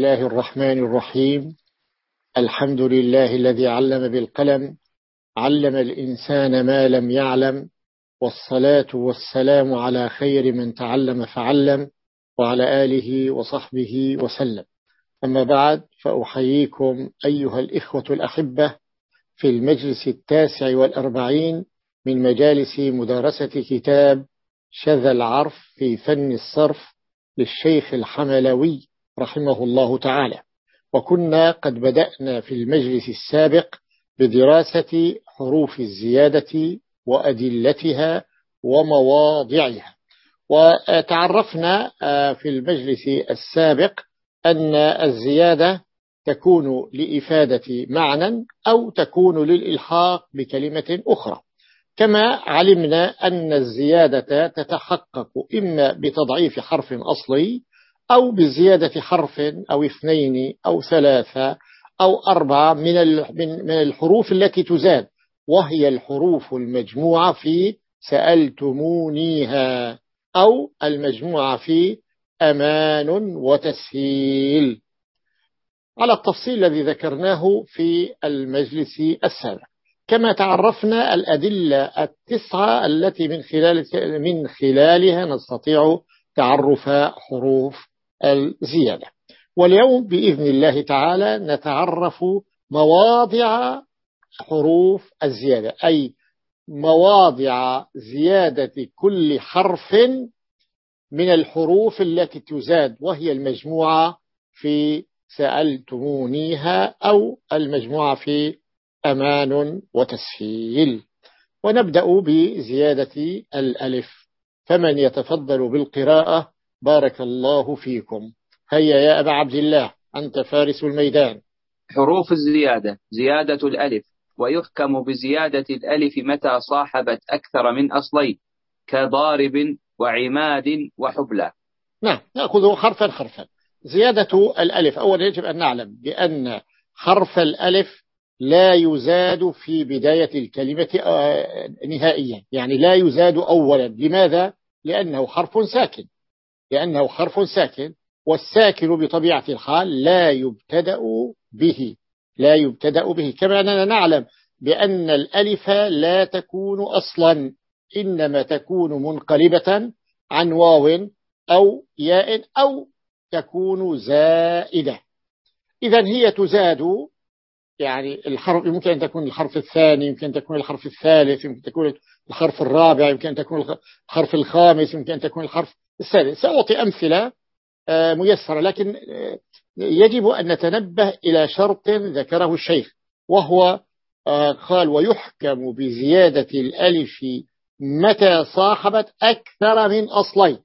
الله الرحمن الرحيم. الحمد لله الذي علم بالقلم علم الإنسان ما لم يعلم والصلاة والسلام على خير من تعلم فعلم وعلى آله وصحبه وسلم. أما بعد فأحييكم أيها الإخوة الأحبة في المجلس التاسع والأربعين من مجالس مدارسة كتاب شذا العرف في فن الصرف للشيخ الحملوي رحمه الله تعالى. وكنا قد بدأنا في المجلس السابق بدراسة حروف الزيادة وأدلتها ومواضعها. وتعرفنا آه، في المجلس السابق أن الزيادة تكون لإفادة معنى أو تكون للإلحاق بكلمة أخرى. كما علمنا أن الزيادة تتحقق إما بتضعيف حرف أصلي أو بزيادة حرف أو اثنين أو ثلاثة أو أربعة من الحروف التي تزاد وهي الحروف المجموعة في سألتمونيها أو المجموعة في أمان وتسهيل. على التفصيل الذي ذكرناه في المجلس السابق كما تعرفنا الأدلة التسعة التي من خلال من خلالها نستطيع تعرف حروف الزيادة. واليوم بإذن الله تعالى نتعرف مواضع حروف الزيادة أي مواضع زيادة كل حرف من الحروف التي تزاد وهي المجموعة في سألتمونيها أو المجموعة في أمان وتسهيل. ونبدأ بزيادة الألف. فمن يتفضل بالقراءة بارك الله فيكم. هيا يا أبا عبد الله أنت فارس الميدان. حروف الزيادة زيادة الألف ويحكم بزيادة الألف متى صاحبت أكثر من أصلين كضارب وعماد وحبلى. نعم نأخذ حرفا حرفا. زيادة الألف أولا يجب أن نعلم بأن حرف الألف لا يزاد في بداية الكلمة آه، نهائيا. يعني لا يزاد أولا. لماذا؟ لأنه حرف ساكن. لأنه حرف ساكن والساكن بطبيعة الحال لا يبتدأ به لا يبتدأ به. كما أننا نعلم بأن الألف لا تكون أصلا إنما تكون منقلبة عن واو أو ياء أو تكون زائدة. إذا هي تزاد يعني الحرف يمكن أن تكون الحرف الثاني يمكن أن تكون الحرف الثالث يمكن أن تكون الحرف الرابع يمكن أن تكون الحرف الخامس يمكن أن تكون الحرف السادس سأعطي أمثلة آه، ميسرة لكن آه، يجب أن نتنبه إلى شرط ذكره الشيخ وهو آه، قال ويحكم بزيادة الألف متى صاحبت أكثر من أصلين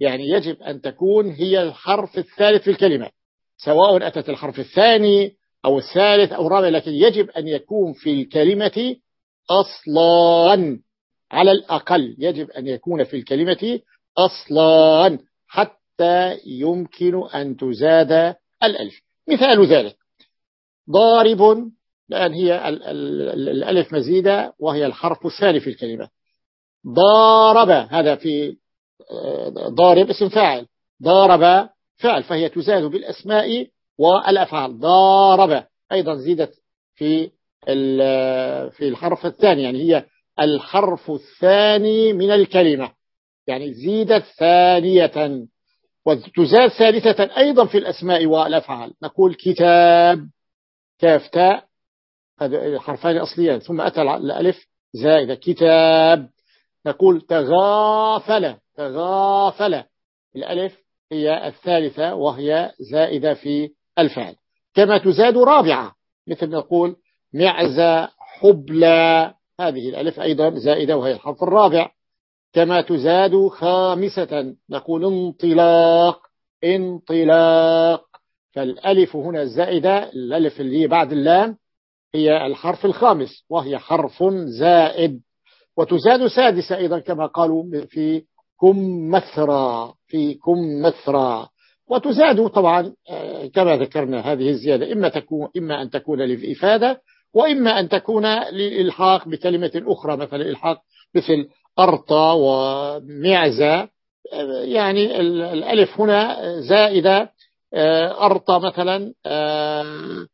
يعني يجب أن تكون هي الحرف الثالث في الكلمة سواء أتت الحرف الثاني أو الثالث أو الرابع لكن يجب أن يكون في الكلمة أصلا على الأقل. يجب أن يكون في الكلمة أصلا حتى يمكن أن تزاد الألف. مثال ذلك. ضارب لأن هي الألف مزيدة وهي الحرف الثاني في الكلمة. ضارب هذا في ضارب اسم فاعل. ضارب فعل فهي تزاد بالأسماء والأفعال. ضارب أيضا زيدت في في الحرف الثاني يعني هي الحرف الثاني من الكلمة. يعني زيدت ثانية وتزاد ثالثة أيضا في الأسماء والأفعال نقول كتاب كافتاء هذا الحرفان الأصليان ثم أتى الألف زائدة كتاب نقول تغافل تغافل. الألف هي الثالثة وهي زائدة في الفعل. كما تزاد رابعة مثل نقول معزة حبلى. هذه الألف أيضا زائدة وهي الحرف الرابع. كما تزاد خامسة. نقول انطلاق انطلاق. فالألف هنا الزائدة الألف اللي بعد اللام هي الحرف الخامس وهي حرف زائد. وتزاد سادسة أيضا كما قالوا في كم مثرى في كم مثرى. وتزاد طبعا آه، كما ذكرنا هذه الزيادة إما, تكون إما أن تكون للإفادة وإما أن تكون للإلحاق بكلمة أخرى مثلا الإلحاق مثل أرطى ومعزة. يعني الألف هنا زائدة آه، أرطى مثلا آه،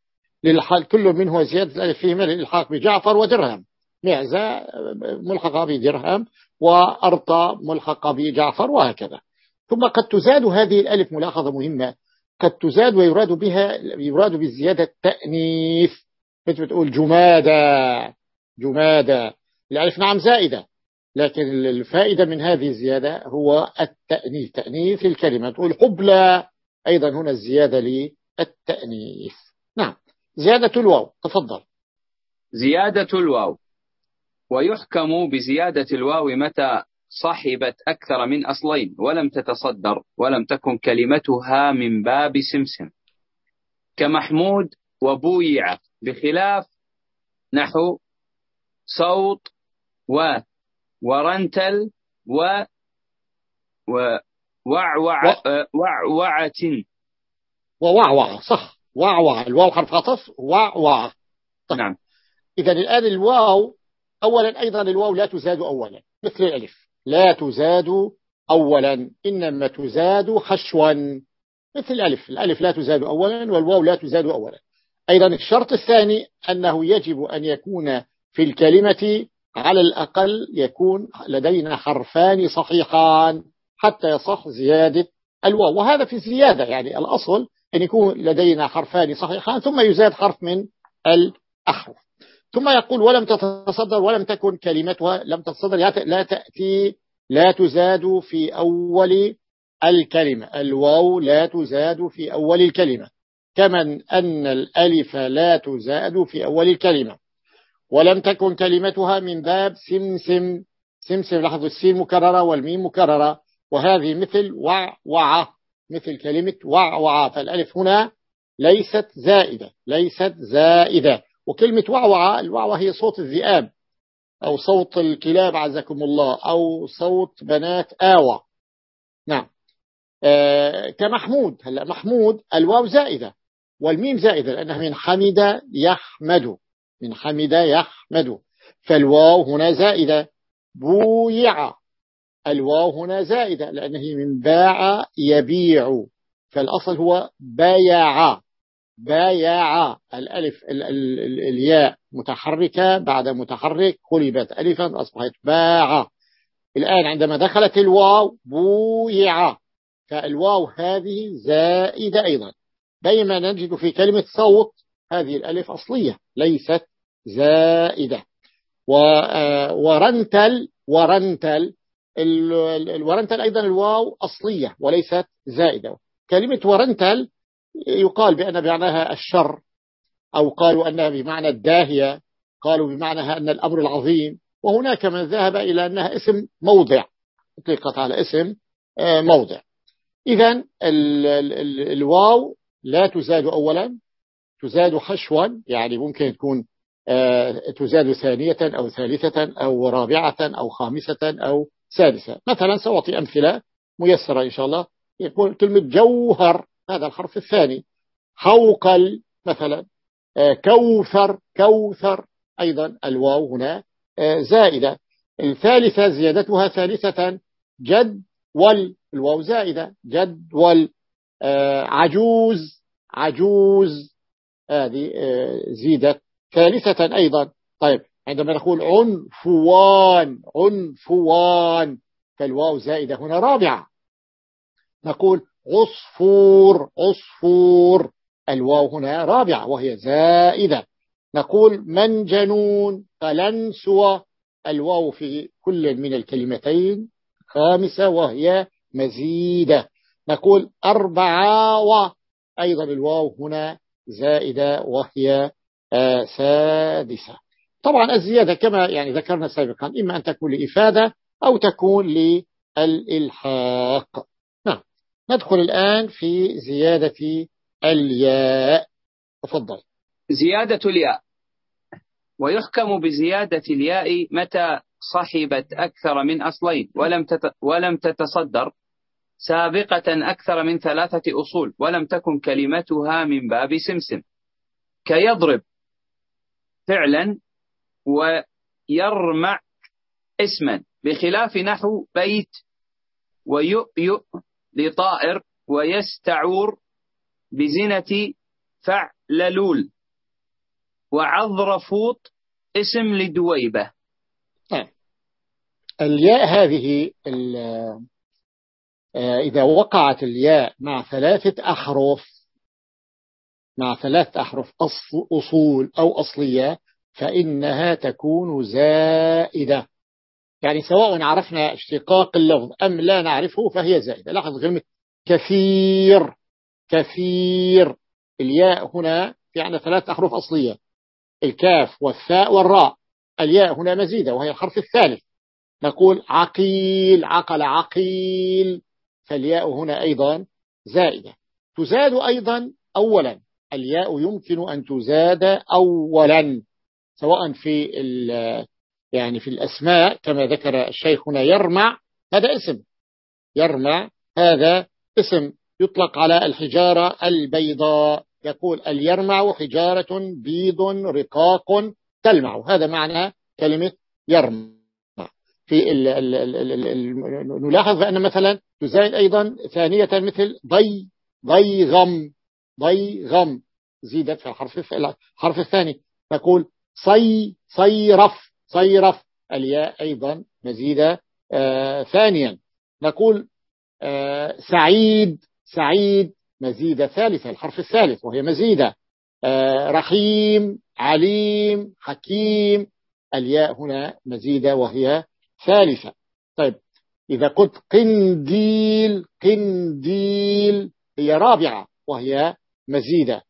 للحال كل منه زيادة الألف فيهما للإلحاق بجعفر ودرهم. معزة ملحقة بدرهم وأرطى ملحقة بجعفر وهكذا. ثم قد تزاد هذه الألف ملاحظة مهمة. قد تزاد ويراد بها يراد بالزيادة التأنيث. مثل تقول جمادة جمادة. الألف نعم زائدة. لكن الفائدة من هذه الزيادة هو التأنيث. تأنيث الكلمة. حبلى. أيضا هنا الزيادة للتأنيث. نعم. زيادة الواو. تفضل. زيادة الواو. ويحكم بزيادة الواو متى صحبت أكثر من أصلين. ولم تتصدر. ولم تكن كلمتها من باب سمسم. كمحمود وبويع. بخلاف نحو صوت و ورنتل و ووعوع وعوعة. ووعوع صح. وعوع الواو حرف عطف وعوع. طيب. نعم. إذا الآن الواو أولا أيضا الواو لا تزاد أولا مثل الألف. لا تزاد أولا إنما تزاد حشوا مثل الألف. الألف لا تزاد أولا والواو لا تزاد أولا. أيضا الشرط الثاني أنه يجب أن يكون في الكلمة على الأقل يكون لدينا حرفان صحيحان حتى يصح زيادة الواو. وهذا في الزيادة يعني الأصل أن يكون لدينا حرفان صحيحان ثم يزاد حرف من الأحرف. ثم يقول ولم تتصدر ولم تكن كلمتها لم تتصدر لا تأتي لا تزاد في أول الكلمة. الواو لا تزاد في أول الكلمة كمن أن الألف لا تزاد في أول الكلمة. ولم تكن كلمتها من باب سمسم سمسم لاحظوا السين مكررة والميم مكررة وهذه مثل وعوعة مثل كلمة وعوعة فالألف هنا ليست زائدة ليست زائدة. وكلمة وعوعة الوعوة هي صوت الذئاب أو صوت الكلاب عزكم الله أو صوت بنات آوى. نعم. آه كمحمود هلا محمود الواو زائدة والميم زائدة لأنها من حمد يحمد. من حمد يحمد. فالواو هنا زائدة. بويع. الواو هنا زائدة لأنه من باع يبيع. فالأصل هو بايع. بايع. الألف ال ال ال الياء متحركة. بعد متحرك قلبت ألفا أصبحت باع. الآن عندما دخلت الواو بويع. فالواو هذه زائدة أيضا. بينما نجد في كلمة صوت هذه الألف أصلية ليست زائدة. آه، ورنتل ورنتل الورنتل أيضا الواو أصلية وليست زائدة. كلمة ورنتل يقال بأن معناها الشر أو قالوا أنها بمعنى الداهية قالوا بمعنى أن الأمر العظيم. وهناك من ذهب إلى أنها اسم موضع أطلقت على اسم آه، موضع. إذا الواو لا تزاد أولا تزاد حشوا يعني ممكن تكون آه، تزاد ثانية أو ثالثة أو رابعة أو خامسة أو سادسة. مثلا سأعطي أمثلة ميسرة إن شاء الله. يقول كلمة جوهر هذا الحرف الثاني. حوقل مثلا. آه، كوثر كوثر. أيضا الواو هنا آه، زائدة. الثالثة زيادتها ثالثة. جد وال الواو زائدة. جد وال عجوز عجوز. هذه زيدت. ثالثة أيضا طيب عندما نقول عنفوان عنفوان فالواو زائدة هنا رابعة. نقول عصفور عصفور. الواو هنا رابعة وهي زائدة. نقول منجنون قلنسوة. الواو في كل من الكلمتين خامسة وهي مزيدة. نقول أربعة وأيضا الواو هنا زائدة وهي آه، سادسة. طبعا الزيادة كما يعني ذكرنا سابقا إما أن تكون لإفادة أو تكون للإلحاق. نعم. ندخل الآن في زيادة الياء. تفضل. زيادة الياء. ويحكم بزيادة الياء متى صحبت أكثر من أصلين ولم ولم تتصدر. سابقة أكثر من ثلاثة أصول ولم تكن كلمتها من باب سمسم. كيضرب فعلا ويرمع اسما بخلاف نحو بيت ويؤيؤ لطائر ويستعور بزنة فعللول وعظرفوط اسم لدويبة. طيب الياء هذه آه، إذا وقعت الياء مع ثلاثة أحرف مع ثلاثة أحرف أصول أو أصلية فإنها تكون زائدة. يعني سواء عرفنا اشتقاق اللفظ أم لا نعرفه فهي زائدة. لاحظ كلمة كثير كثير. الياء هنا في عندنا ثلاث أحرف أصلية. الكاف والثاء والراء. الياء هنا مزيدة وهي الحرف الثالث. نقول عقيل عقل عقيل. فالياء هنا أيضا زائدة. تزاد أيضا أولا. الياء يمكن أن تزاد أولا سواء في يعني في الأسماء كما ذكر الشيخ هنا يرمع هذا اسم. يرمع هذا اسم. يطلق على الحجارة البيضاء. يقول اليرمع حجارة بيض رقاق تلمع. هذا معنى كلمة يرمع. في ال ال ال ال ال نلاحظ بأن مثلا تزايد أيضا ثانية مثل ضي ضيغم. ضيغم. زيدت في الحرف الحرف الثاني. نقول صي صيرف. صيرف. الياء أيضا مزيدة آه ثانيا. نقول آه سعيد. سعيد مزيدة ثالثة الحرف الثالث وهي مزيدة. آه رحيم عليم حكيم. الياء هنا مزيدة وهي ثالثة طيب إذا قلت قنديل قنديل هي رابعة وهي مزيدة.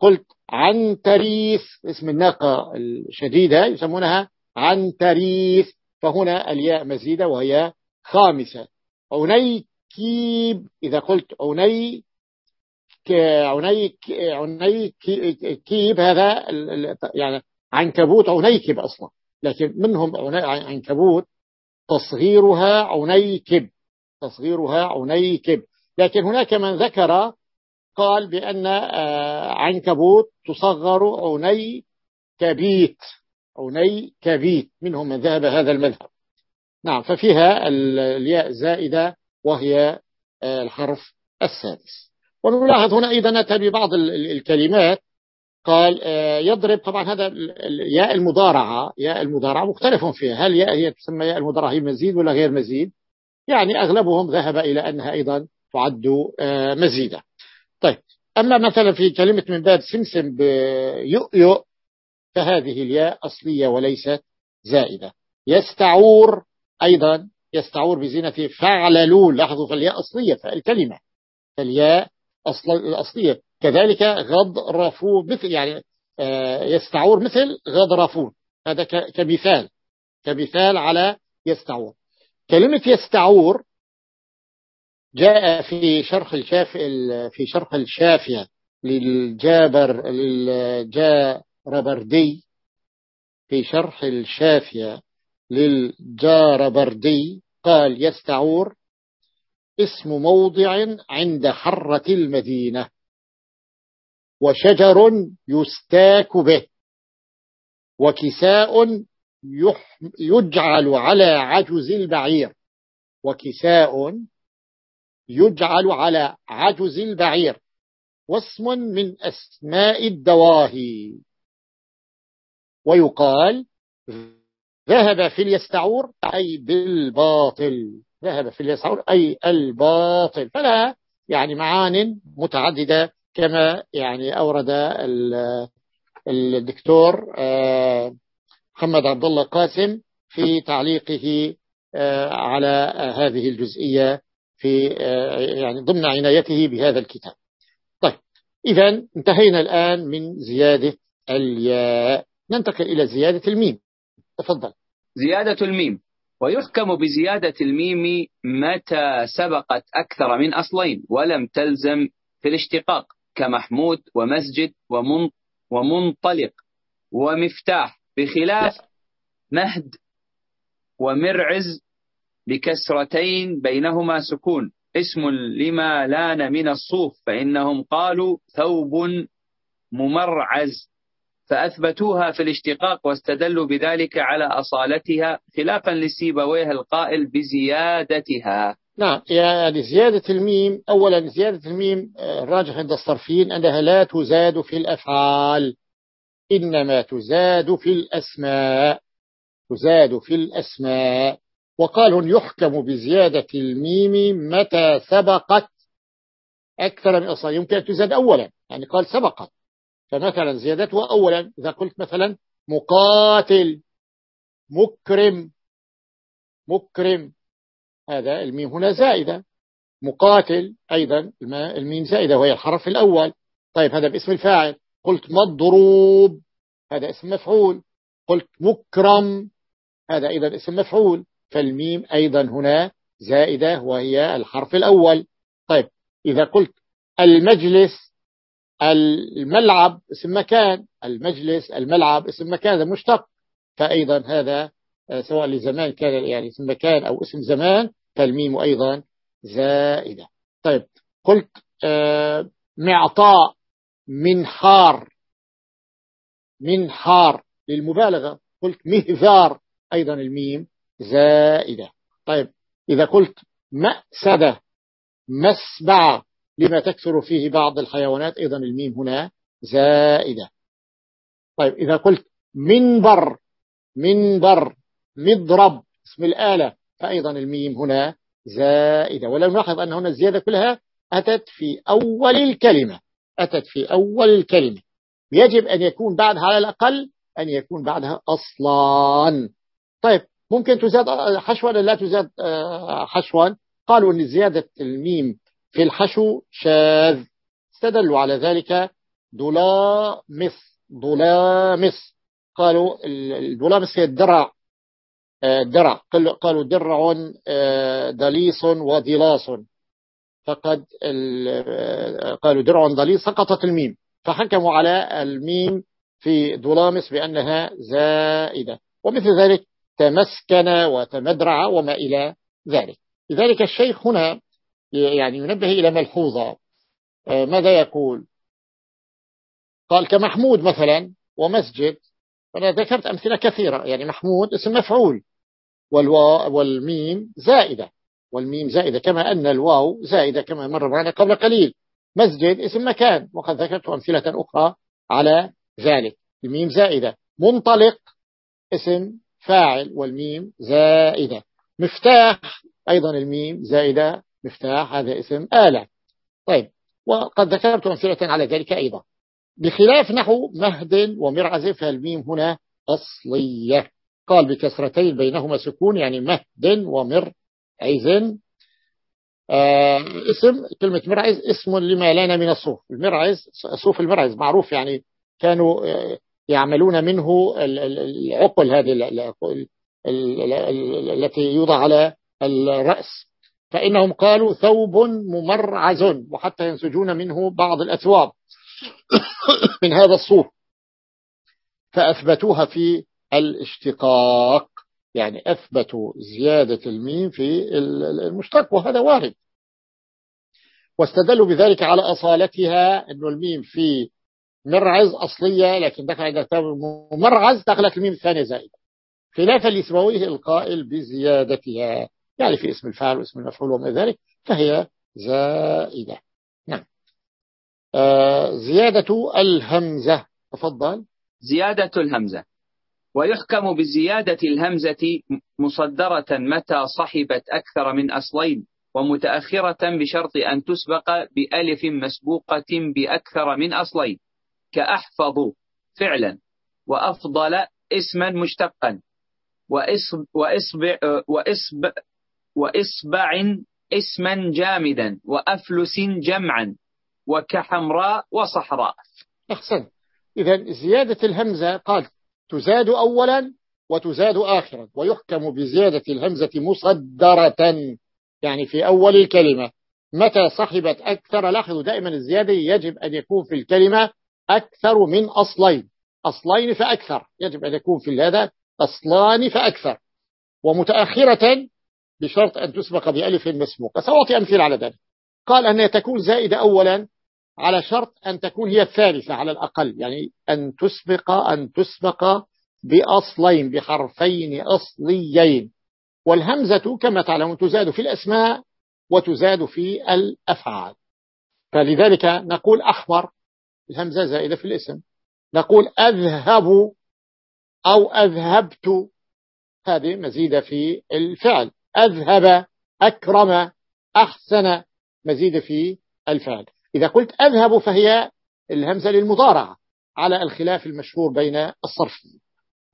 قلت عنتريث اسم الناقة الشديدة يسمونها عنتريث فهنا الياء مزيدة وهي خامسة. عنيكيب إذا قلت عني عني كيب هذا يعني عنكبوت عنيكب أصلا لكن منهم عنكبوت تصغيرها عنيكب تصغيرها عنيكب لكن هناك من ذكر قال بأن آه، عنكبوت تصغر عني كبيت عني كبيت. منهم من ذهب هذا المذهب. نعم ففيها الياء زائدة وهي آه، الحرف السادس. ونلاحظ هنا أيضا أتى ببعض الكلمات قال آه، يضرب طبعا هذا ياء المضارعة ياء المضارعة مختلف فيها. هل ياء هي تسمى ياء المضارعة هي مزيد ولا غير مزيد؟ يعني أغلبهم ذهب إلى أنها أيضا تعد آه، مزيدة. طيب أما مثلا في كلمة من باب سمسم بيؤيؤ فهذه الياء أصلية وليست زائدة. يستعور أيضا يستعور بزينة فعللول لاحظوا فالياء أصلية فالكلمة فالياء الأصلية. كذلك غضرفون مثل يعني آه، يستعور مثل غضرفون هذا كمثال كمثال على يستعور. كلمة يستعور جاء في شرح الشاف في شرح الشافية للجابر للجاربردي. في شرح الشافية للجاربردي قال يستعور اسم موضع عند حرة المدينة. وشجر يستاك به وكساء يجعل على عجز البعير وكساء يجعل على عجز البعير واسم من أسماء الدواهي. ويقال ذهب في اليستعور أي بالباطل ذهب في اليسعور أي الباطل. فلا يعني معان متعددة كما يعني أورد الدكتور آه، محمد عبد الله قاسم في تعليقه آه، على هذه الجزئية في آه، يعني ضمن عنايته بهذا الكتاب. طيب إذا انتهينا الآن من زيادة الياء. ننتقل إلى زيادة الميم. تفضل. زيادة الميم. ويحكم بزيادة الميم متى سبقت أكثر من أصلين ولم تلزم في الاشتقاق. كمحمود ومسجد ومن ومنطلق ومفتاح بخلاف مهد ومرعز بكسرتين بينهما سكون. اسم لما لأن من الصوف فإنهم قالوا ثوب ممرعز. فأثبتوها في الاشتقاق واستدلوا بذلك على أصالتها خلافا لسيبويه القائل بزيادتها. نعم يعني زيادة الميم أولا زيادة الميم آه، الراجح عند الصرفيين أنها لا تزاد في الأفعال إنما تزاد في الأسماء تزاد في الأسماء. وقال يحكم بزيادة الميم متى سبقت أكثر من أصلا يمكن أن تزاد أولا يعني قال سبقت. فمثلا زيادتها أولا إذا قلت مثلا مقاتل مكرم مكرم. هذا الميم هنا زائدة. مقاتل أيضا الميم زائدة وهي الحرف الأول. طيب هذا باسم الفاعل. قلت مضروب هذا اسم مفعول. قلت مكرم هذا أيضا اسم مفعول. فالميم أيضا هنا زائدة وهي الحرف الأول. طيب إذا قلت المجلس الملعب اسم مكان. المجلس الملعب اسم مكان هذا مشتق. فأيضا هذا سواء لزمان كان يعني اسم مكان أو اسم زمان فالميم أيضا زائدة. طيب قلت آه، معطاء منحار منحار للمبالغة. قلت مهذار أيضا الميم زائدة. طيب إذا قلت مأسدة مسبع لما تكثر فيه بعض الحيوانات أيضا الميم هنا زائدة. طيب إذا قلت منبر منبر مضرب. اسم الآلة. فأيضا الميم هنا زائدة. ولو نلاحظ أن هنا الزيادة كلها أتت في أول الكلمة. أتت في أول الكلمة. يجب أن يكون بعدها على الأقل أن يكون بعدها أصلا. طيب ممكن تزاد حشوا لا تزاد؟ آه، حشوا. قالوا أن زيادة الميم في الحشو شاذ. استدلوا على ذلك. دولامس. دولامس. قالوا الدولامس هي الدرع. درع. قالوا درع آه، دليص ودلاص فقد قالوا درع دليص سقطت الميم. فحكموا على الميم في دولامس بأنها زائدة. ومثل ذلك تمسكن وتمدرع وما إلى ذلك. لذلك الشيخ هنا يعني ينبه إلى ملحوظة. آه، ماذا يقول؟ قال كمحمود مثلا ومسجد أنا ذكرت أمثلة كثيرة. يعني محمود اسم مفعول. والواو والميم زائدة. والميم زائدة كما أن الواو زائدة كما مر معنا قبل قليل. مسجد اسم مكان وقد ذكرت أمثلة أخرى على ذلك. الميم زائدة. منطلق اسم فاعل والميم زائدة. مفتاح أيضا الميم زائدة مفتاح هذا اسم آلة. طيب وقد ذكرت أمثلة على ذلك أيضا. بخلاف نحو مهد ومرعز فالميم هنا أصلية. قال بكسرتين بينهما سكون يعني مهد ومرعز آه اسم كلمة مرعز اسم لما لنا من الصوف. المرعز صوف المرعز معروف يعني كانوا آه، يعملون منه العقل هذه التي يوضع على الرأس. فإنهم قالوا ثوب ممرعز وحتى ينسجون منه بعض الأثواب من هذا الصوف. فأثبتوها في الاشتقاق يعني أثبتوا زيادة الميم في المشتق وهذا وارد. واستدلوا بذلك على أصالتها أن الميم في مرعز أصلية لكن دخل إذا مرعز دخلت الميم الثانية زائدة. خلافا لسبويه القائل بزيادتها يعني في اسم الفاعل واسم المفعول وما ذلك فهي زائدة. نعم. آه زيادة الهمزة. تفضل. زيادة الهمزة. ويحكم بزيادة الهمزة مصدرة متى صحبت أكثر من أصلين ومتأخرة بشرط أن تسبق بألف مسبوقة بأكثر من أصلين كأحفظ فعلا وأفضل اسما مشتقا وإصب وإصبع, وإصب وإصبع اسما جامدا وأفلس جمعا وكحمراء وصحراء. أحسن. إذا زيادة الهمزة قال تزاد أولا وتزاد آخرا ويحكم بزيادة الهمزة مصدرة. يعني في أول الكلمة متى صحبت أكثر لاحظوا دائما الزيادة يجب أن يكون في الكلمة أكثر من أصلين. أصلين فأكثر يجب أن يكون في هذا أصلان فأكثر. ومتأخرة بشرط أن تسبق بألف مسبوقة. سأعطي أمثلة على ذلك. قال أن تكون زائدة أولا على شرط أن تكون هي الثالثة على الأقل يعني أن تسبق أن تسبق بأصلين بحرفين أصليين. والهمزة كما تعلمون تزاد في الأسماء وتزاد في الأفعال. فلذلك نقول أحمر الهمزة زائدة في الاسم. نقول أذهب أو أذهبت هذه مزيدة في الفعل. أذهب أكرم أحسن مزيدة في الفعل. إذا قلت أذهب فهي الهمزة للمضارعة على الخلاف المشهور بين الصرف.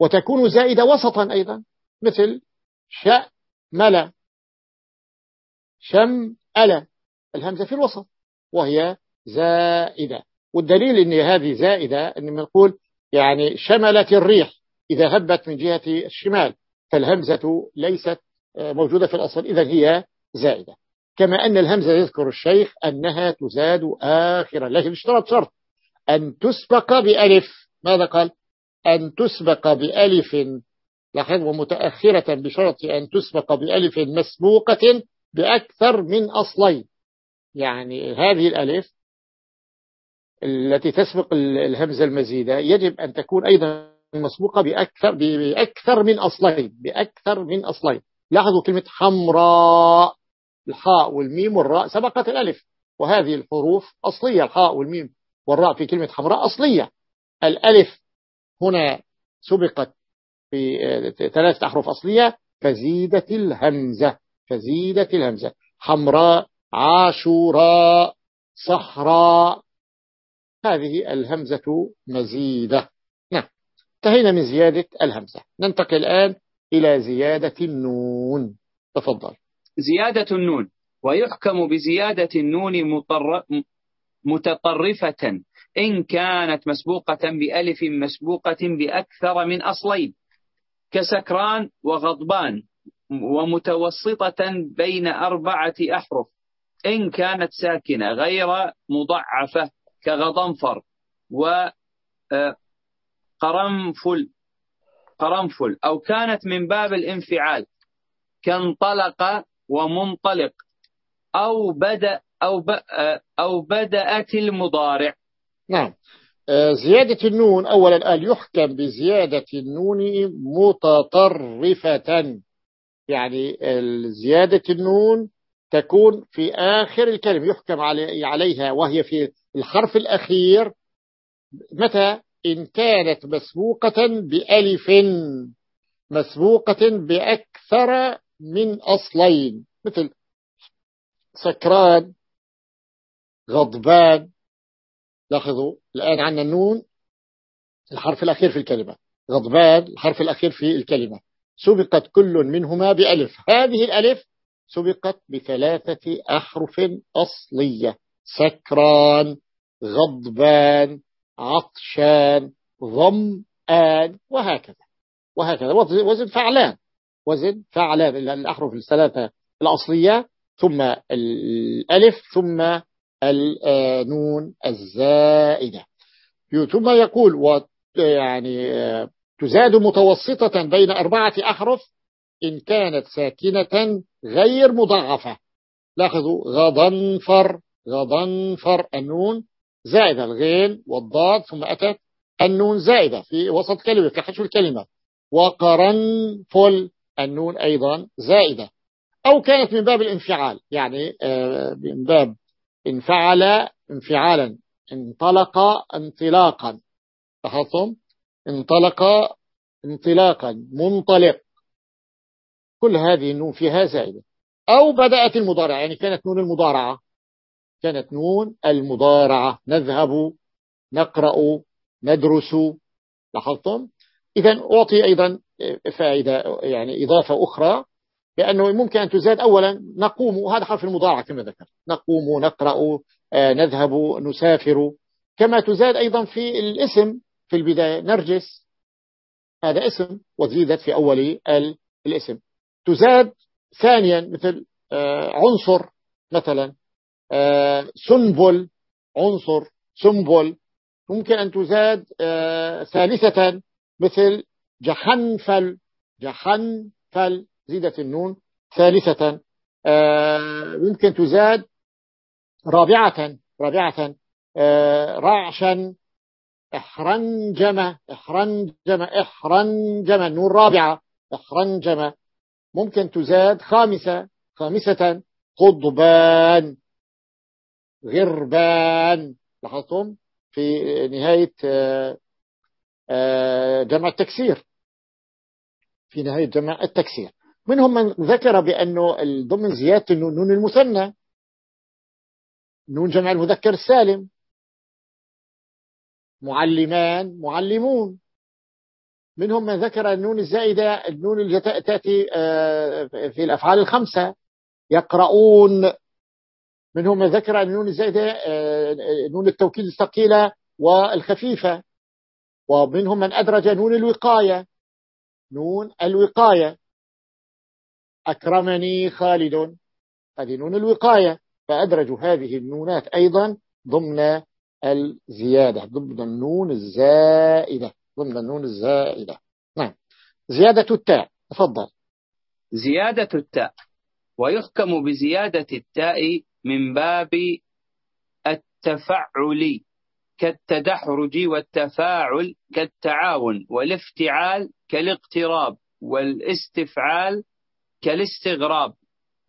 وتكون زائدة وسطا أيضا مثل شأمل شمأل الهمزة في الوسط وهي زائدة. والدليل أن هذه زائدة أن نقول يعني شملت الريح إذا هبت من جهة الشمال فالهمزة ليست موجودة في الأصل إذا هي زائدة. كما أن الهمزة يذكر الشيخ أنها تزاد آخرا لكن اشترط شرط. أن تسبق بألف. ماذا قال؟ أن تسبق بألف. لاحظ ومتأخرة بشرط أن تسبق بألف مسبوقة بأكثر من أصلين. يعني هذه الألف التي تسبق الهمزة المزيدة يجب أن تكون أيضا مسبوقة بأكثر, بأكثر من أصلين. بأكثر من أصلين. لاحظوا كلمة حمراء. الحاء والميم والراء سبقت الألف وهذه الحروف أصلية الحاء والميم والراء في كلمة حمراء أصلية. الألف هنا سبقت في ثلاثة أحرف أصلية فزيدت الهمزة فزيدت الهمزة. حمراء عاشوراء صحراء هذه الهمزة مزيدة. نعم انتهينا من زيادة الهمزة. ننتقل الآن إلى زيادة النون. تفضل. زيادة النون ويحكم بزيادة النون. متطرفة إن كانت مسبوقة بألف مسبوقة بأكثر من أصلين كسكران وغضبان ومتوسطة بين أربعة أحرف إن كانت ساكنة غير مضعفة كغضنفر وقرنفل قرنفل أو كانت من باب الانفعال كانطلق ومنطلق أو بدأ أو أو بدأت المضارع. نعم. آه، زيادة النون أولا قال يحكم بزيادة النون متطرفة. يعني زيادة النون تكون في آخر الكلمة يحكم عليها وهي في الحرف الأخير. متى؟ إن كانت مسبوقة بألف مسبوقة بأكثر من أصلين مثل سكران غضبان. لاحظوا الآن عندنا النون الحرف الأخير في الكلمة. غضبان الحرف الأخير في الكلمة. سبقت كل منهما بألف. هذه الألف سبقت بثلاثة أحرف أصلية. سكران غضبان عطشان ظمآن وهكذا. وهكذا. وزن فعلان. وزن فعلان الأحرف الثلاثة الأصلية ثم الألف ثم النون الزائدة. ثم يقول يعني تزاد متوسطة بين أربعة أحرف إن كانت ساكنة غير مضاعفة. لاحظوا غضنفر غضنفر النون زائدة الغين والضاد ثم أتت النون زائدة في وسط كلمة في حشو الكلمة. وقرنفل النون أيضا زائدة. أو كانت من باب الانفعال يعني آه، من باب انفعل انفعالا انطلق انطلاقا. لاحظتم؟ انطلق انطلاقا منطلق. كل هذه النون فيها زائدة. أو بدأت المضارعة يعني كانت نون المضارعة. كانت نون المضارعة. نذهب نقرأ ندرس. لاحظتم؟ إذا أعطي أيضا فائدة يعني إضافة أخرى لأنه ممكن أن تزاد. أولا نقوم وهذا حرف المضارعة كما ذكر نقوم نقرأ آه، نذهب نسافر. كما تزاد أيضا في الاسم في البداية نرجس. هذا اسم وزيدت في أول الاسم. تزاد ثانيا مثل آه، عنصر مثلا آه، سنبل عنصر سنبل. ممكن أن تزاد ثالثة مثل جحنفل جحنفل زيدت النون ثالثة آه، ممكن تزاد رابعة رابعة آه، رعشا إحرنجمة إحرنجمة إحرنجمة النون رابعة إحرنجمة. ممكن تزاد خامسة خامسة قضبان غربان. لاحظتم؟ في نهاية جمع التكسير. في نهاية جمع التكسير. منهم من ذكر بأنه ضمن زيادة النون المثنى نون جمع المذكر السالم. معلمان معلمون. منهم من ذكر النون الزائدة النون اللي تأتي آه، في الأفعال الخمسة يقرؤون. منهم من ذكر النون الزائدة آه، نون التوكيد الثقيلة والخفيفة. ومنهم من أدرج نون الوقاية. نون الوقاية. أكرمني خالد. هذه نون الوقاية. فأدرجوا هذه النونات أيضا ضمن الزيادة ضمن النون الزائدة ضمن النون الزائدة. نعم. زيادة التاء. تفضل. زيادة التاء. ويحكم بزيادة التاء من باب التفعل. كالتدحرج والتفاعل كالتعاون والافتعال كالاقتراب والاستفعال كالاستغراب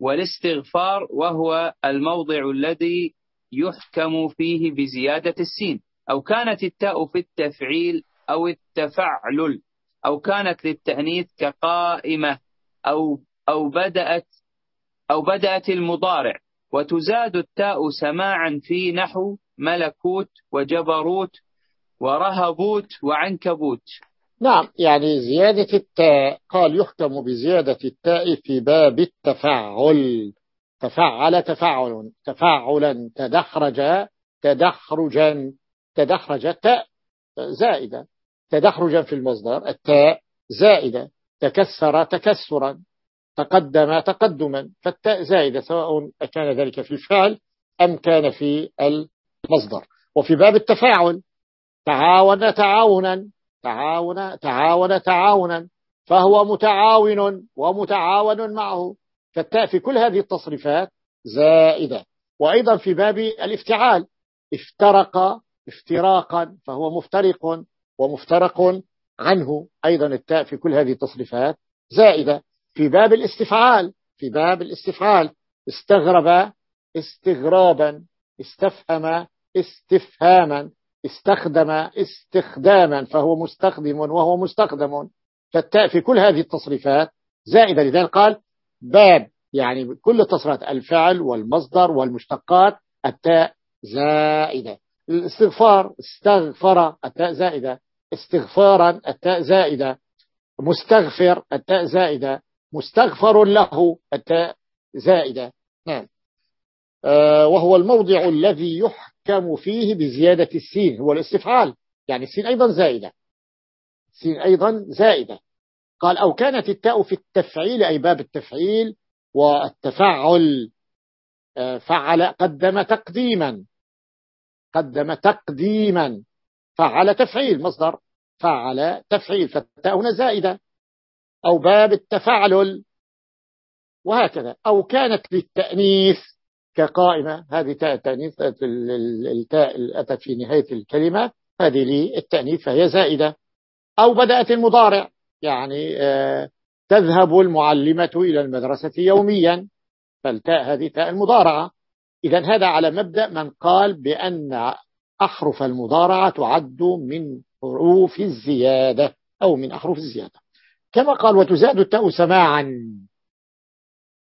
والاستغفار وهو الموضع الذي يحكم فيه بزيادة السين. أو كانت التاء في التفعيل أو التفعلل أو كانت للتأنيث كقائمة أو أو بدأت أو بدأت المضارع. وتزاد التاء سماعا في نحو ملكوت وجبروت ورهبوت وعنكبوت. نعم يعني زيادة التاء قال يحكم بزيادة التاء في باب التفعل تفعل تفعل تفعلا تدحرج تدحرجا تدحرج تاء زائدة تدحرجا في المصدر التاء زائدة تكسر تكسرا تقدم تقدما فالتاء زائدة سواء كان ذلك في الفعل أم كان في المصدر وفي باب التفاعل تعاون تعاونا تعاون تعاون تعاونا فهو متعاون ومتعاون معه. فالتاء في كل هذه التصريفات زائدة. وأيضا في باب الافتعال افترق افتراقا فهو مفترق ومفترق عنه. أيضا التاء في كل هذه التصريفات زائدة. في باب الاستفعال في باب الاستفعال استغرب استغرابا. استفهم استفهاما استخدم استخداما فهو مستخدم وهو مستخدم. فالتاء في كل هذه التصريفات زائدة لذلك قال باب يعني كل التصريفات الفعل والمصدر والمشتقات التاء زائدة. الاستغفار استغفر التاء زائدة. استغفارا التاء زائدة. مستغفر التاء زائدة. مستغفر له التاء زائدة. نعم. وهو الموضع الذي يحكم فيه بزيادة السين هو الاستفعال. يعني السين أيضا زائدة. السين أيضا زائدة. قال أو كانت التاء في التفعيل أي باب التفعيل والتفعل آه فعل قدم تقديما. قدم تقديما. فعل تفعيل مصدر. فعل تفعيل. فالتاء هنا زائدة. أو باب التفعلل وهكذا. أو كانت للتأنيث كقائمة هذه تاء التأنيث التاء أتت في نهاية الكلمة هذه للتأنيث فهي زائدة. أو بدأت المضارع يعني آه، تذهب المعلمة إلى المدرسة يوميا. فالتاء هذه تاء المضارعة. إذا هذا على مبدأ من قال بأن أحرف المضارعة تعد من حروف الزيادة أو من أحرف الزيادة. كما قال وتزاد التاء سماعا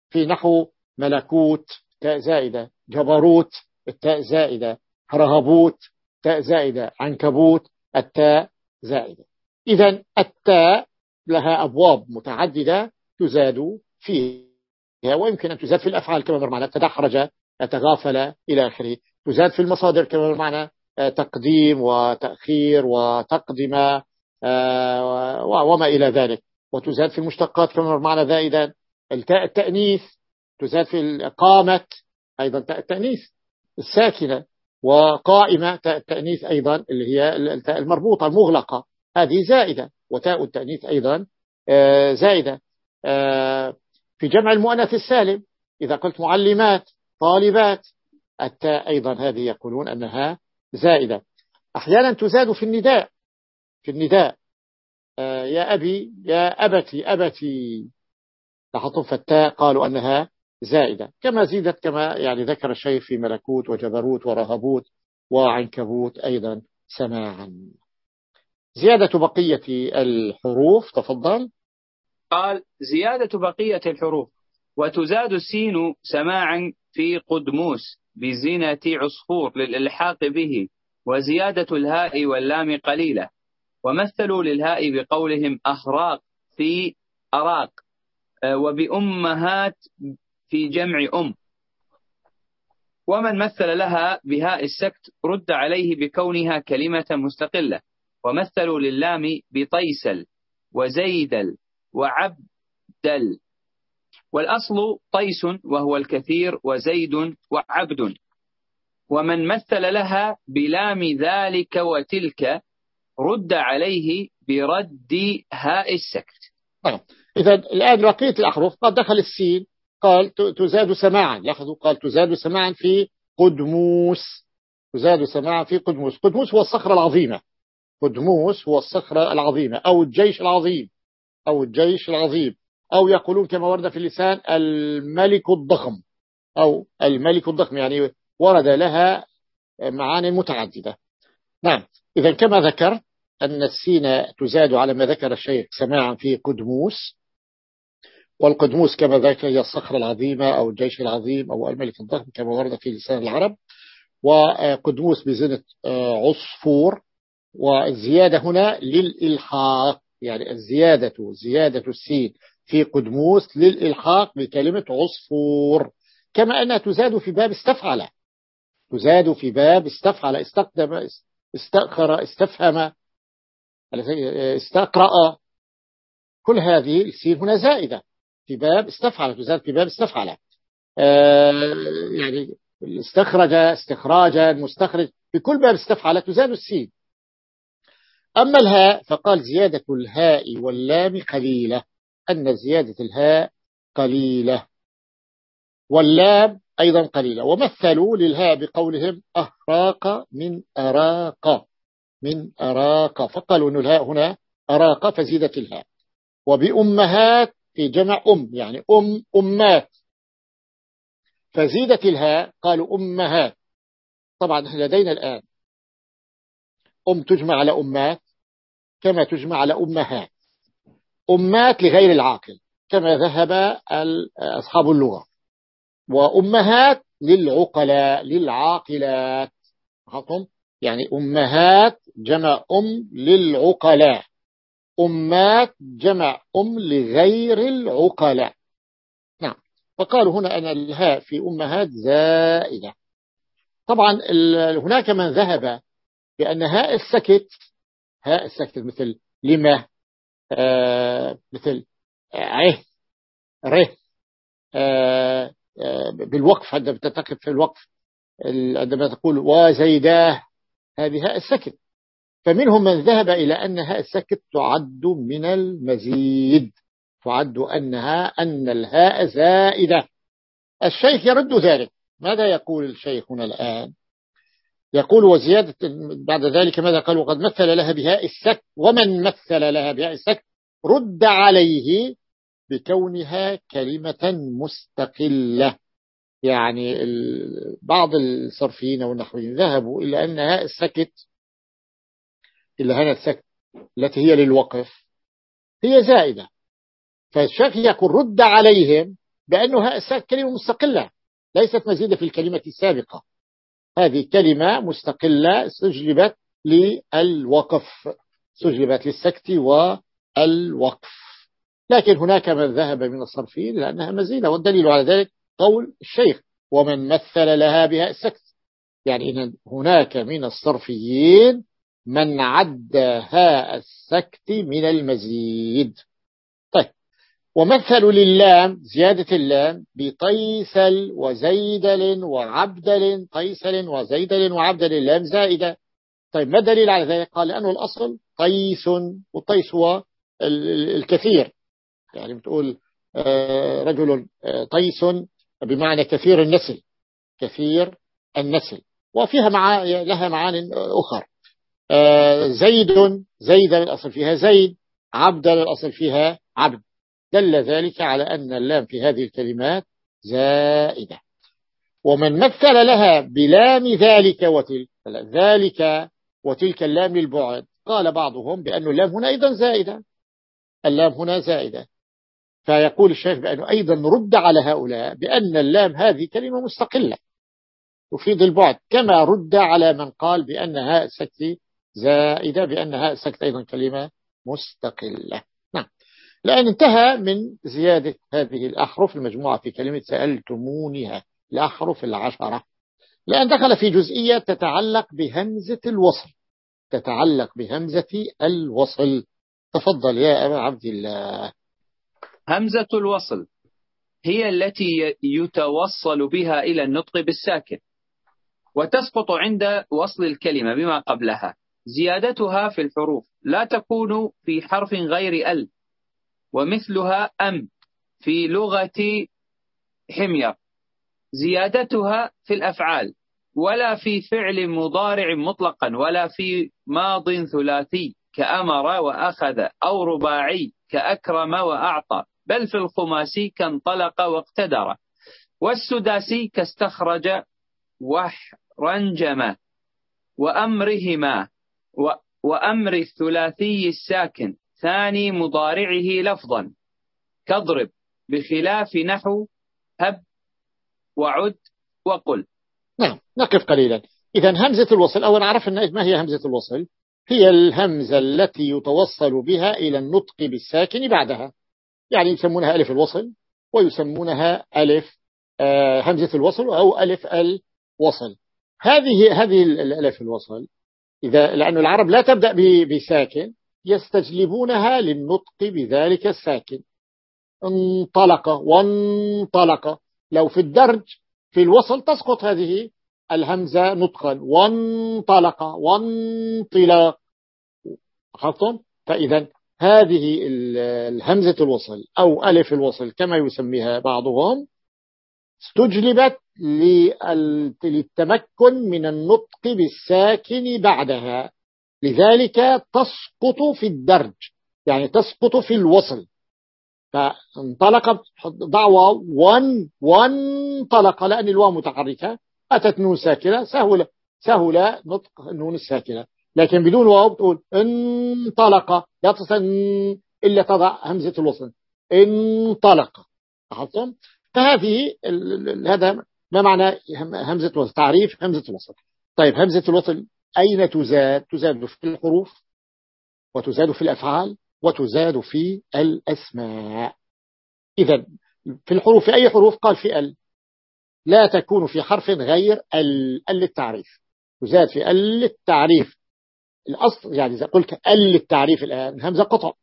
في نحو ملكوت. تاء زائدة. جبروت التاء زائدة. رهبوت تاء زائدة. عنكبوت التاء زائدة. إذا التاء لها أبواب متعددة تزاد فيها ويمكن أن تزاد في الأفعال كما معنا. تدحرج تغافل إلى آخره. تزاد في المصادر كما معنا. تقديم وتأخير وتقدم آه، وما إلى ذلك. وتزاد في المشتقات كما معنا زائدا. التاء التأنيث تزاد في القامة أيضا تاء التأنيث الساكنة وقائمة تاء التأنيث أيضا اللي هي التاء المربوطة المغلقة. هذه زائدة وتاء التأنيث أيضا آه، زائدة. آه، في جمع المؤنث السالم إذا قلت معلمات طالبات التاء أيضا هذه يقولون أنها زائدة. أحيانا تزاد في النداء في النداء. آه، يا أبي يا أبتي أبتي. لاحظتم فالتاء قالوا أنها زائدة. كما زيدت كما يعني ذكر الشيء في ملكوت وجبروت ورهبوت وعنكبوت أيضا سماعا. زيادة بقية الحروف تفضل. قال زيادة بقية الحروف وتزاد السين سماعا في قدموس بزينة عصفور للإلحاق به وزيادة الهاء واللام قليلة ومثلوا للهاء بقولهم أهراق في أراق آه، وبأمهات في جمع أم. ومن مثل لها بهاء السكت رد عليه بكونها كلمة مستقلة. ومثلوا للام بطيسل وزيدل وعبدل. والأصل طيس وهو الكثير وزيد وعبد. ومن مثل لها بلام ذلك وتلك رد عليه برد هاء السكت. نعم إذا الآن بقية الأحرف قد دخل السين. قال تزاد سماعا. لاحظوا قال تزاد سماعا في قدموس. تزاد سماعا في قدموس. قدموس هو الصخرة العظيمة. قدموس هو الصخرة العظيمة. أو الجيش العظيم. أو الجيش العظيم. أو يقولون كما ورد في اللسان الملك الضخم. أو الملك الضخم يعني ورد لها معاني متعددة. نعم. إذا كما ذكرت أن السين تزاد على ما ذكر الشيخ سماعا في قدموس. والقدموس كما ذكر هي الصخرة العظيمة أو الجيش العظيم أو الملك الضخم كما ورد في لسان العرب. وقدموس بزنة آه، عصفور. والزيادة هنا للإلحاق يعني الزيادة زيادة السين في قدموس للإلحاق بكلمة عصفور. كما أنها تزاد في باب استفعل. تزاد في باب استفعل استقدم استأخر استفهم استقرأ. كل هذه السين هنا زائدة. في باب استفعل تزاد في باب استفعل آه، يعني استخرج استخراجا مستخرج في كل باب استفعل تزاد السين. أما الهاء فقال زيادة الهاء واللام قليلة أن زيادة الهاء قليلة. واللام أيضا قليلة. ومثلوا للهاء بقولهم أهراق من أراق من أراق. فقالوا أن الهاء هنا أراق فزيدت الهاء. وبأمهات في جمع أم يعني أم أمات. فزيدت الهاء قالوا أمهات. طبعا لدينا الآن أم تجمع على أمات كما تجمع على أمهات. أمات لغير العاقل كما ذهب أصحاب اللغة. وأمهات للعقلاء للعاقلات. يعني أمهات جمع أم للعقلاء. أمات جمع أم لغير العقلاء. نعم. فقالوا هنا أن الهاء في أمهات زائدة. طبعا هناك من ذهب بأن هاء السكت هاء السكت مثل لما آه مثل عه ره آه آه بالوقف عندما تتقف في الوقف عندما تقول وزيداه هذه هاء السكت فمنهم من ذهب إلى أن هاء السكت تعد من المزيد تعد أنها أن الهاء زائدة. الشيخ يرد ذلك. ماذا يقول الشيخ هنا الآن؟ يقول وزيادة بعد ذلك ماذا قال؟ وقد مثل لها بهاء السكت ومن مثل لها بهاء السكت؟ رد عليه بكونها كلمة مستقلة. يعني بعض الصرفيين والنحويين ذهبوا إلى أن هاء إلا هنا السكت التي هي للوقف هي زائدة. فالشيخ يقول رد عليهم بأنه السكت كلمة مستقلة ليست مزيدة في الكلمة السابقة. هذه كلمة مستقلة سجلبت للوقف سجلبت للسكت والوقف. لكن هناك من ذهب من الصرفين لأنها مزيدة والدليل على ذلك قول الشيخ ومن مثل لها بها السكت. يعني هناك من الصرفيين من عد هاء السكت من المزيد. طيب. ومثل للام زيادة اللام بطيسل وزيدل وعبدل طيسل وزيدل وعبدل اللام زائدة. طيب ما دليل على ذلك؟ قال لأنه الأصل طيس والطيس هو الكثير. يعني بتقول آه، رجل آه، طيس بمعنى كثير النسل. كثير النسل. وفيها مع لها معان أخرى آه، زيد زيد الأصل فيها زيد عبد الأصل فيها عبد. دل ذلك على أن اللام في هذه الكلمات زائدة. ومن مثل لها بلام ذلك وتلك ذلك وتلك اللام للبعد. قال بعضهم بأن اللام هنا أيضا زائدة. اللام هنا زائدة. فيقول الشيخ بأنه أيضا رد على هؤلاء بأن اللام هذه كلمة مستقلة تفيد البعد. كما رد على من قال بأن هاء السكت زائدة بأن هاء السكت أيضا كلمة مستقلة. نعم. لأن انتهى من زيادة هذه الأحرف المجموعة في كلمة سألتمونها الأحرف العشرة. لأن دخل في جزئية تتعلق بهمزة الوصل. تتعلق بهمزة الوصل. تفضل يا أبا عبد الله. همزة الوصل هي التي يتوصل بها إلى النطق بالساكن وتسقط عند وصل الكلمة بما قبلها. زيادتها في الحروف. لا تكون في حرف غير ال ومثلها أم في لغة حمير زيادتها في الأفعال ولا في فعل مضارع مطلقا ولا في ماض ثلاثي كأمر وأخذ أو رباعي كأكرم وأعطى بل في الخماسي كانطلق واقتدر والسداسي كاستخرج وحرنجم وأمرهما. وأمر الثلاثي الساكن ثاني مضارعه لفظا. كاضرب بخلاف نحو هب وعد وقل. نعم نقف قليلا. إذا همزة الوصل أولا عرفنا ما هي همزة الوصل؟ هي الهمزة التي يتوصل بها إلى النطق بالساكن بعدها. يعني يسمونها ألف الوصل ويسمونها ألف آه، همزة الوصل أو ألف الوصل. هذه هذه الألف الوصل. إذا لأن العرب لا تبدأ بساكن يستجلبونها للنطق بذلك الساكن. انطلق وانطلق. لو في الدرج في الوصل تسقط هذه الهمزة نطقا. وانطلق وانطلاق. خطم فإذا هذه الهمزة الوصل أو ألف الوصل كما يسميها بعضهم استجلبت للتمكن من النطق بالساكن بعدها. لذلك تسقط في الدرج يعني تسقط في الوصل. فانطلق ضعوة وان وانطلق لأن الواو متحركة أتت نون ساكنة سهل سهل نطق النون الساكنة. لكن بدون واو بتقول انطلق. لا تصل إلا تضع همزة الوصل. انطلق. لاحظتم فهذه هذا ما معنى همزة الوصل؟ تعريف همزة الوصل. طيب همزة الوصل أين تزاد؟ تزاد في الحروف وتزاد في الأفعال وتزاد في الأسماء. إذا في الحروف في أي حروف قال في ال. لا تكون في حرف غير ال للتعريف. تزاد في ال للتعريف. الأصل يعني إذا قلت ال للتعريف الآن همزة قطع.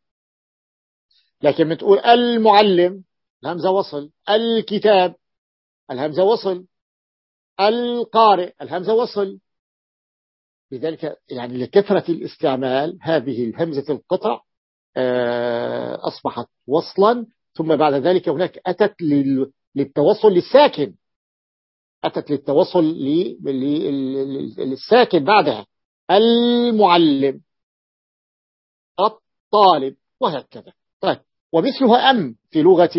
لكن بتقول المعلم الهمزة وصل. الكتاب الهمزة وصل. القارئ الهمزة وصل. لذلك يعني لكثرة الاستعمال هذه الهمزة القطع آه، أصبحت وصلا. ثم بعد ذلك هناك أتت للتوصل للساكن. أتت للتوصل للساكن بعدها. المعلم الطالب وهكذا. ومثلها أم في لغة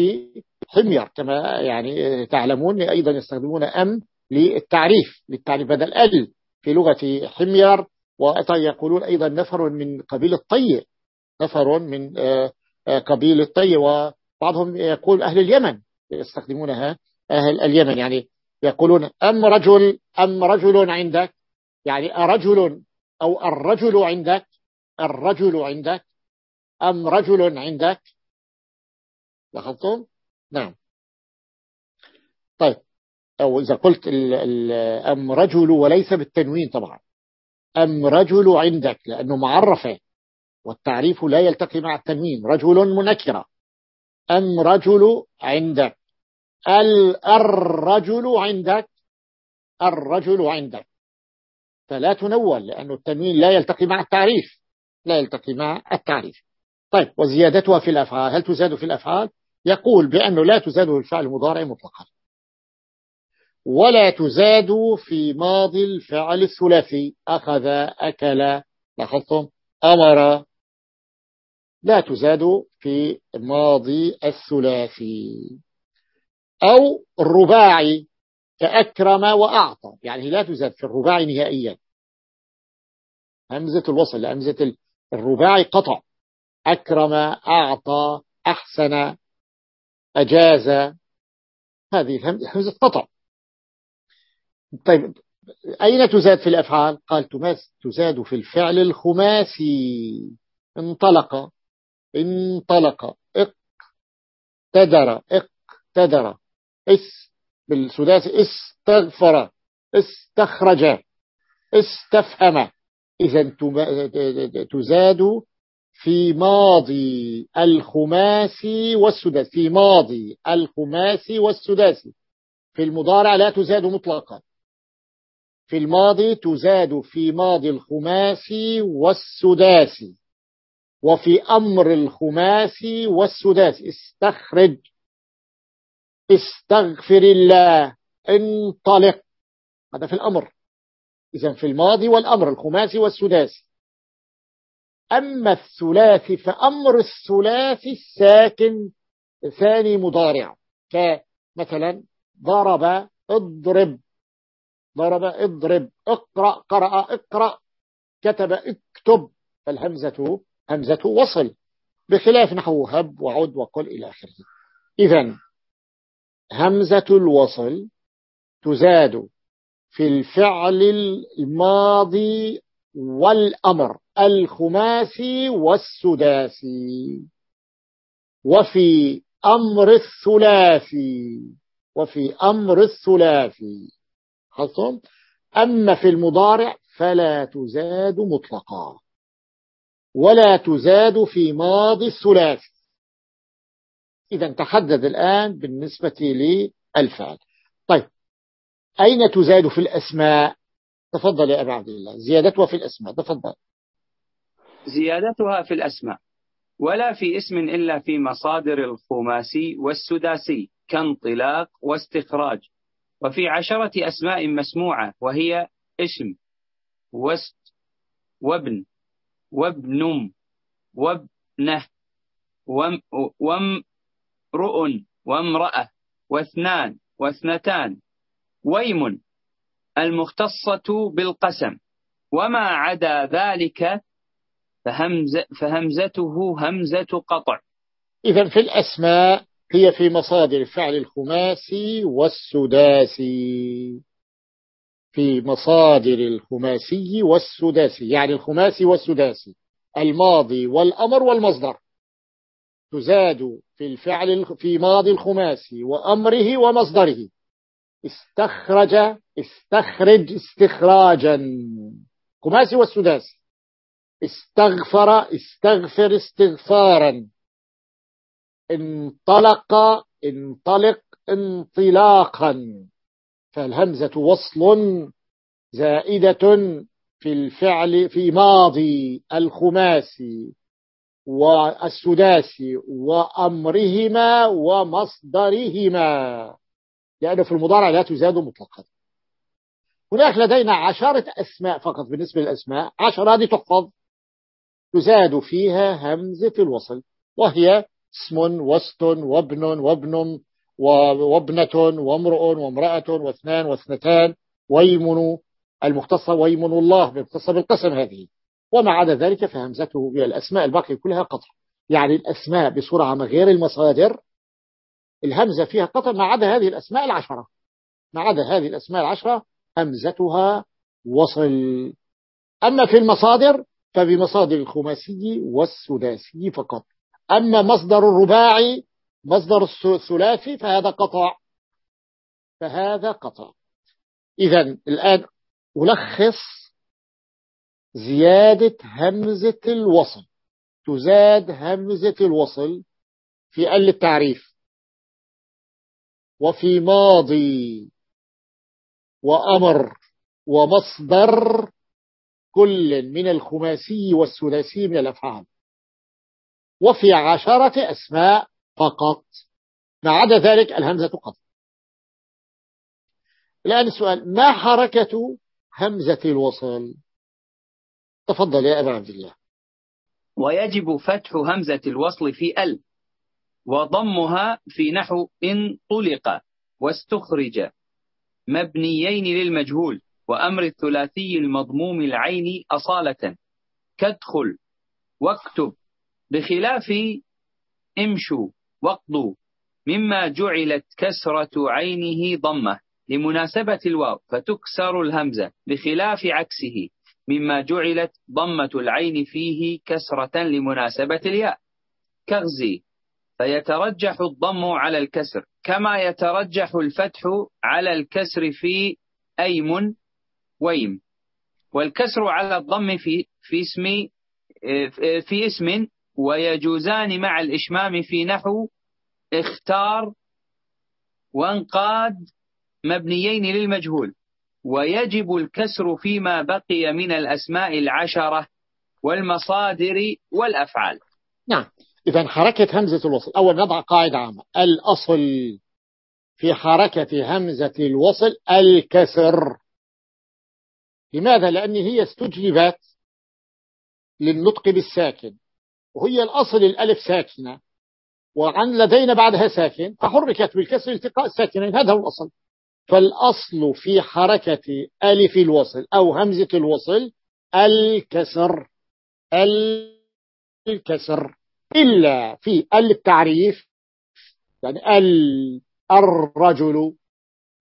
حمير كما يعني تعلمون أيضا يستخدمون أم للتعريف للتعريف. بدل ال في لغة حمير ويقولون أيضا نفر من قبيل الطي نفر من آه، آه، قبيل الطي. وبعضهم يقول أهل اليمن يستخدمونها أهل اليمن. يعني يقولون أم رجل أم رجل عندك. يعني رجل أو الرجل عندك الرجل عندك أم رجل عندك. لاحظتم؟ نعم. طيب أو إذا قلت ال أم رجل وليس بالتنوين طبعا. أم رجل عندك لأنه معرفة والتعريف لا يلتقي مع التنوين. رجل منكرة. أم رجل عندك. الرجل عندك؟ الرجل عندك. فلا تنول لأن التنوين لا يلتقي مع التعريف. لا يلتقي مع التعريف. طيب وزيادتها في الأفعال هل تزاد في الأفعال؟ يقول بأنه لا تزاد الفعل المضارع مطلقا. ولا تزاد في ماضي الفعل الثلاثي. أخذ أكل لاحظتم أمر. لا تزاد في ماضي الثلاثي. أو الرباعي كأكرم وأعطى. يعني لا تزاد في الرباعي نهائيا. همزة الوصل همزة الرباعي قطع. أكرم أعطى أحسن. أجاز هذه همزة قطع طيب أين تزاد في الأفعال؟ قال تزاد في الفعل الخماسي. انطلق. انطلق. اقتدر اقتدر إس. بالسداسي استغفر. استخرج. استفهم. إذا تزاد في ماضي الخماسي والسداسي في ماضي الخماسي والسداسي. في المضارع لا تزاد مطلقا. في الماضي تزاد في ماضي الخماسي والسداسي. وفي أمر الخماسي والسداسي. استخرج استغفر الله انطلق. هذا في الأمر. إذا في الماضي والأمر الخماسي والسداسي. أما الثلاثي فأمر الثلاثي الساكن ثاني مضارع. كمثلا ضرب اضرب ضرب اضرب اقرأ قرأ اقرأ كتب اكتب. فالهمزة همزة وصل. بخلاف نحو هب وعد وقل إلى آخره. إذا همزة الوصل تزاد في الفعل الماضي والأمر الخماسي والسداسي. وفي أمر الثلاثي وفي أمر الثلاثي. خلصهم أما في المضارع فلا تزاد مطلقا ولا تزاد في ماضي الثلاثي. إذا تحدد الآن بالنسبة للفعل طيب أين تزاد في الأسماء؟ تفضل يا أبا عبد الله. زيادتها في الأسماء. تفضل. زيادتها في الأسماء. ولا في اسم إلا في مصادر الخماسي والسداسي كانطلاق واستخراج. وفي عشرة أسماء مسموعة وهي اسم وست وابن وابنم وابنة وامرؤ وامرأة واثنان واثنتان ويم المختصة بالقسم. وما عدا ذلك فهمز فهمزته همزة قطع. إذا في الأسماء هي في مصادر الفعل الخماسي والسداسي. في مصادر الخماسي والسداسي يعني الخماسي والسداسي. الماضي والأمر والمصدر. تزاد في الفعل في ماضي الخماسي وأمره ومصدره. استخرج استخرج استخراجا. خماسي والسداسي استغفر استغفر استغفارا. انطلق انطلق انطلاقا. فالهمزة وصل زائدة في الفعل في ماضي الخماسي والسداسي وأمرهما ومصدرهما. لأنه في المضارع لا تزاد مطلقا هناك لدينا عشرة أسماء فقط بالنسبة للأسماء. عشرة هذه تحفظ. تزاد فيها همزة الوصل وهي اسم وسط وابن وابن وابنة وامرؤ وامرأة واثنان واثنتان. ويمن المختصة ويمن الله مختصة بالقسم هذه. وما عدا ذلك فهمزته بالأسماء الباقية كلها قطع. يعني الأسماء بصورة عامة غير المصادر الهمزة فيها قطع ما عدا هذه الأسماء العشرة. ما عدا هذه الأسماء العشرة همزتها وصل. أما في المصادر فبمصادر الخماسي والسداسي فقط. أما مصدر الرباعي مصدر الثلاثي فهذا قطع. فهذا قطع. إذا الآن ألخص زيادة همزة الوصل. تزاد همزة الوصل في ال التعريف وفي ماضي وأمر ومصدر كل من الخماسي والثلاثي من الأفعال. وفي عشرة أسماء فقط. ما عدا ذلك الهمزة قط. الآن السؤال ما حركة همزة الوصل تفضل يا أبا عبد الله. ويجب فتح همزة الوصل في ال وضمها في نحو إن طلق واستخرج. مبنيين للمجهول وأمر الثلاثي المضموم العين أصالة. كادخل واكتب. بخلاف امشوا واقضوا. مما جعلت كسرة عينه ضمة. لمناسبة الواو فتكسر الهمزة بخلاف عكسه مما جعلت ضمة العين فيه كسرة لمناسبة الياء. كغزي. فيترجح الضم على الكسر كما يترجح الفتح على الكسر في أيم ويم. والكسر على الضم في في اسم في اسم ويجوزان مع الإشمام في نحو اختار وانقاد مبنيين للمجهول. ويجب الكسر فيما بقي من الأسماء العشرة والمصادر والأفعال. نعم. إذا حركة همزة الوصل. أول نضع قاعدة عامة. الأصل في حركة همزة الوصل الكسر. لماذا؟ لأن هي استجلبت للنطق بالساكن. وهي الأصل الألف ساكنة. وعن لدينا بعدها ساكن. فحركت بالكسر التقاء الساكنين. هذا هو الأصل. فالأصل في حركة ألف الوصل أو همزة الوصل الكسر. الكسر. إلا في التعريف يعني الرجل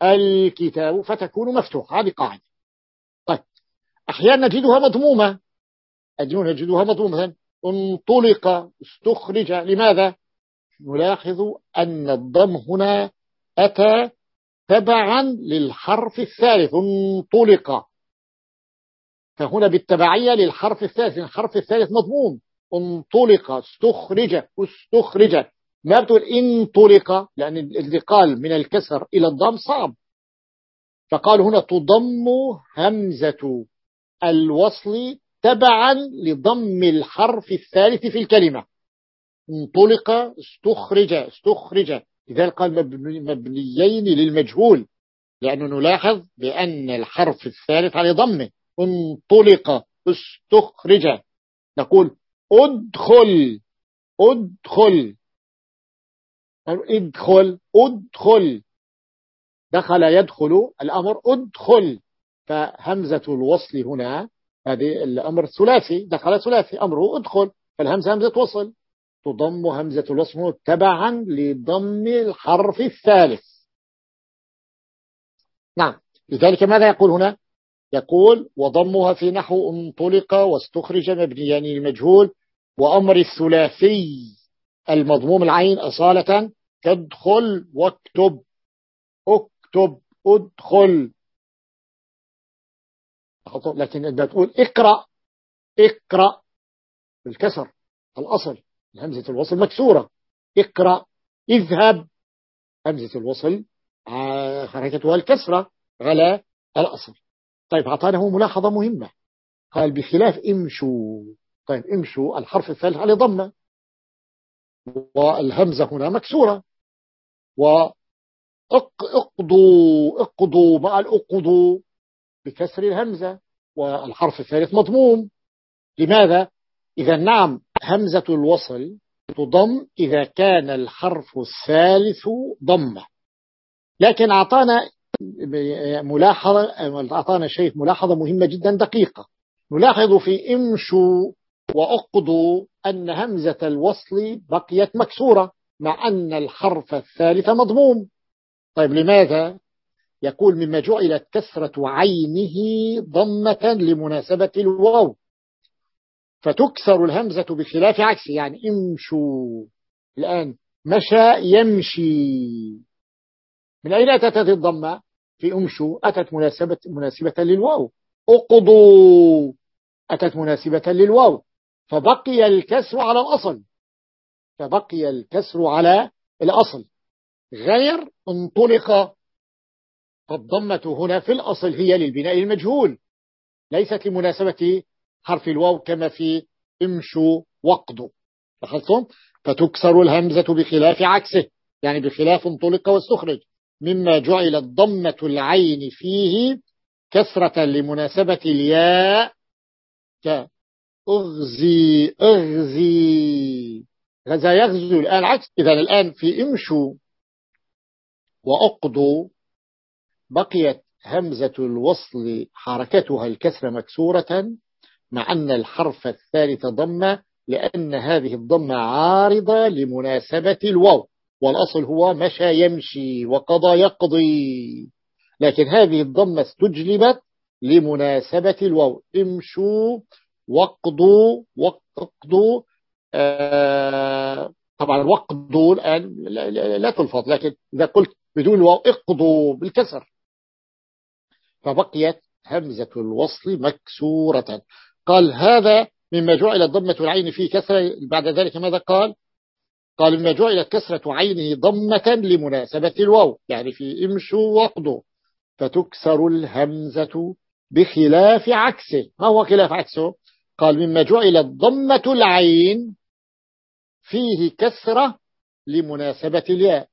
الكتاب فتكون مفتوحة. هذه قاعدة. طيب. أحيانا نجدها مضمومة. أحيانا نجدها مضمومة. انطلق استخرج. لماذا؟ نلاحظ أن الضم هنا أتى تبعا للحرف الثالث. انطلق. فهنا بالتبعية للحرف الثالث. الحرف الثالث مضموم. انطلق استخرج استخرج. ما بتقول انطلق؟ لأن الانتقال من الكسر إلى الضم صعب. فقال هنا تضم همزة الوصل تبعا لضم الحرف الثالث في الكلمة. انطلق استخرج استخرج. لذلك قال مبنيين للمجهول. لأنه نلاحظ بأن الحرف الثالث على ضمه. انطلق استخرج. نقول ادخل ادخل. ادخل ادخل. دخل يدخل الأمر ادخل. فهمزة الوصل هنا هذه الأمر ثلاثي دخل ثلاثي أمره ادخل. فالهمزة همزة وصل. تضم همزة الوصل تبعا لضم الحرف الثالث. نعم. لذلك ماذا يقول هنا؟ يقول وضمها في نحو انطلق واستخرج مبنيان المجهول. وأمر الثلاثي المضموم العين أصالة تدخل واكتب. اكتب ادخل. لكن انت تقول اقرأ اقرأ بالكسر الأصل همزة الوصل مكسورة. اقرأ اذهب همزة الوصل حركتها الكسرة على الأصل. طيب أعطانه ملاحظة مهمة. قال بخلاف امشوا. طيب امشوا الحرف الثالث على ضمة. والهمزة هنا مكسورة. واقضوا اقضوا مع الاقضوا بكسر الهمزة. والحرف الثالث مضموم. لماذا؟ إذا نعم همزة الوصل تضم إذا كان الحرف الثالث ضمة. لكن أعطانا ملاحظة أعطانا شيء ملاحظة مهمة جدا دقيقة. نلاحظ في امشوا وأقضوا أن همزة الوصل بقيت مكسورة مع أن الحرف الثالث مضموم. طيب لماذا؟ يقول مما جعلت كسرة عينه ضمة لمناسبة الواو؟ فتكسر الهمزة بخلاف عكسه يعني امشوا. الآن مشى يمشي. من أين أتت هذه الضمة؟ في امشوا أتت مناسبة, مناسبة للواو. أقضوا أتت مناسبة للواو. فبقي الكسر على الأصل. فبقي الكسر على الأصل. غير انطلق فالضمة هنا في الأصل هي للبناء المجهول. ليست لمناسبة حرف الواو كما في امشوا وقضوا لاحظتم؟ فتكسر الهمزة بخلاف عكسه يعني بخلاف انطلق واستخرج. مما جعل الضمة العين فيه كسرة لمناسبة الياء كأغزي أغزي. غزا يغزو الآن عكس. إذا الآن في امشوا وأقضوا بقيت همزة الوصل حركتها الكسر مكسورة مع أن الحرف الثالث ضمة لأن هذه الضمة عارضة لمناسبة الواو. والأصل هو مشى يمشي وقضى يقضي. لكن هذه الضمة استجلبت لمناسبة الواو. امشوا واقضوا واقضوا آه طبعا واقضوا الآن لا, لا, لا تلفظ لكن إذا قلت بدون الواو اقضوا بالكسر. فبقيت همزة الوصل مكسورة. قال هذا مما جعل ضمة العين فيه كسرة بعد ذلك ماذا قال؟ قال مما جعلت كسرة عينه ضمة لمناسبة الواو يعني في امشوا واقضوا فتكسر الهمزة بخلاف عكسه. ما هو خلاف عكسه؟ قال مما جعلت ضمة العين فيه كسرة لمناسبة الياء.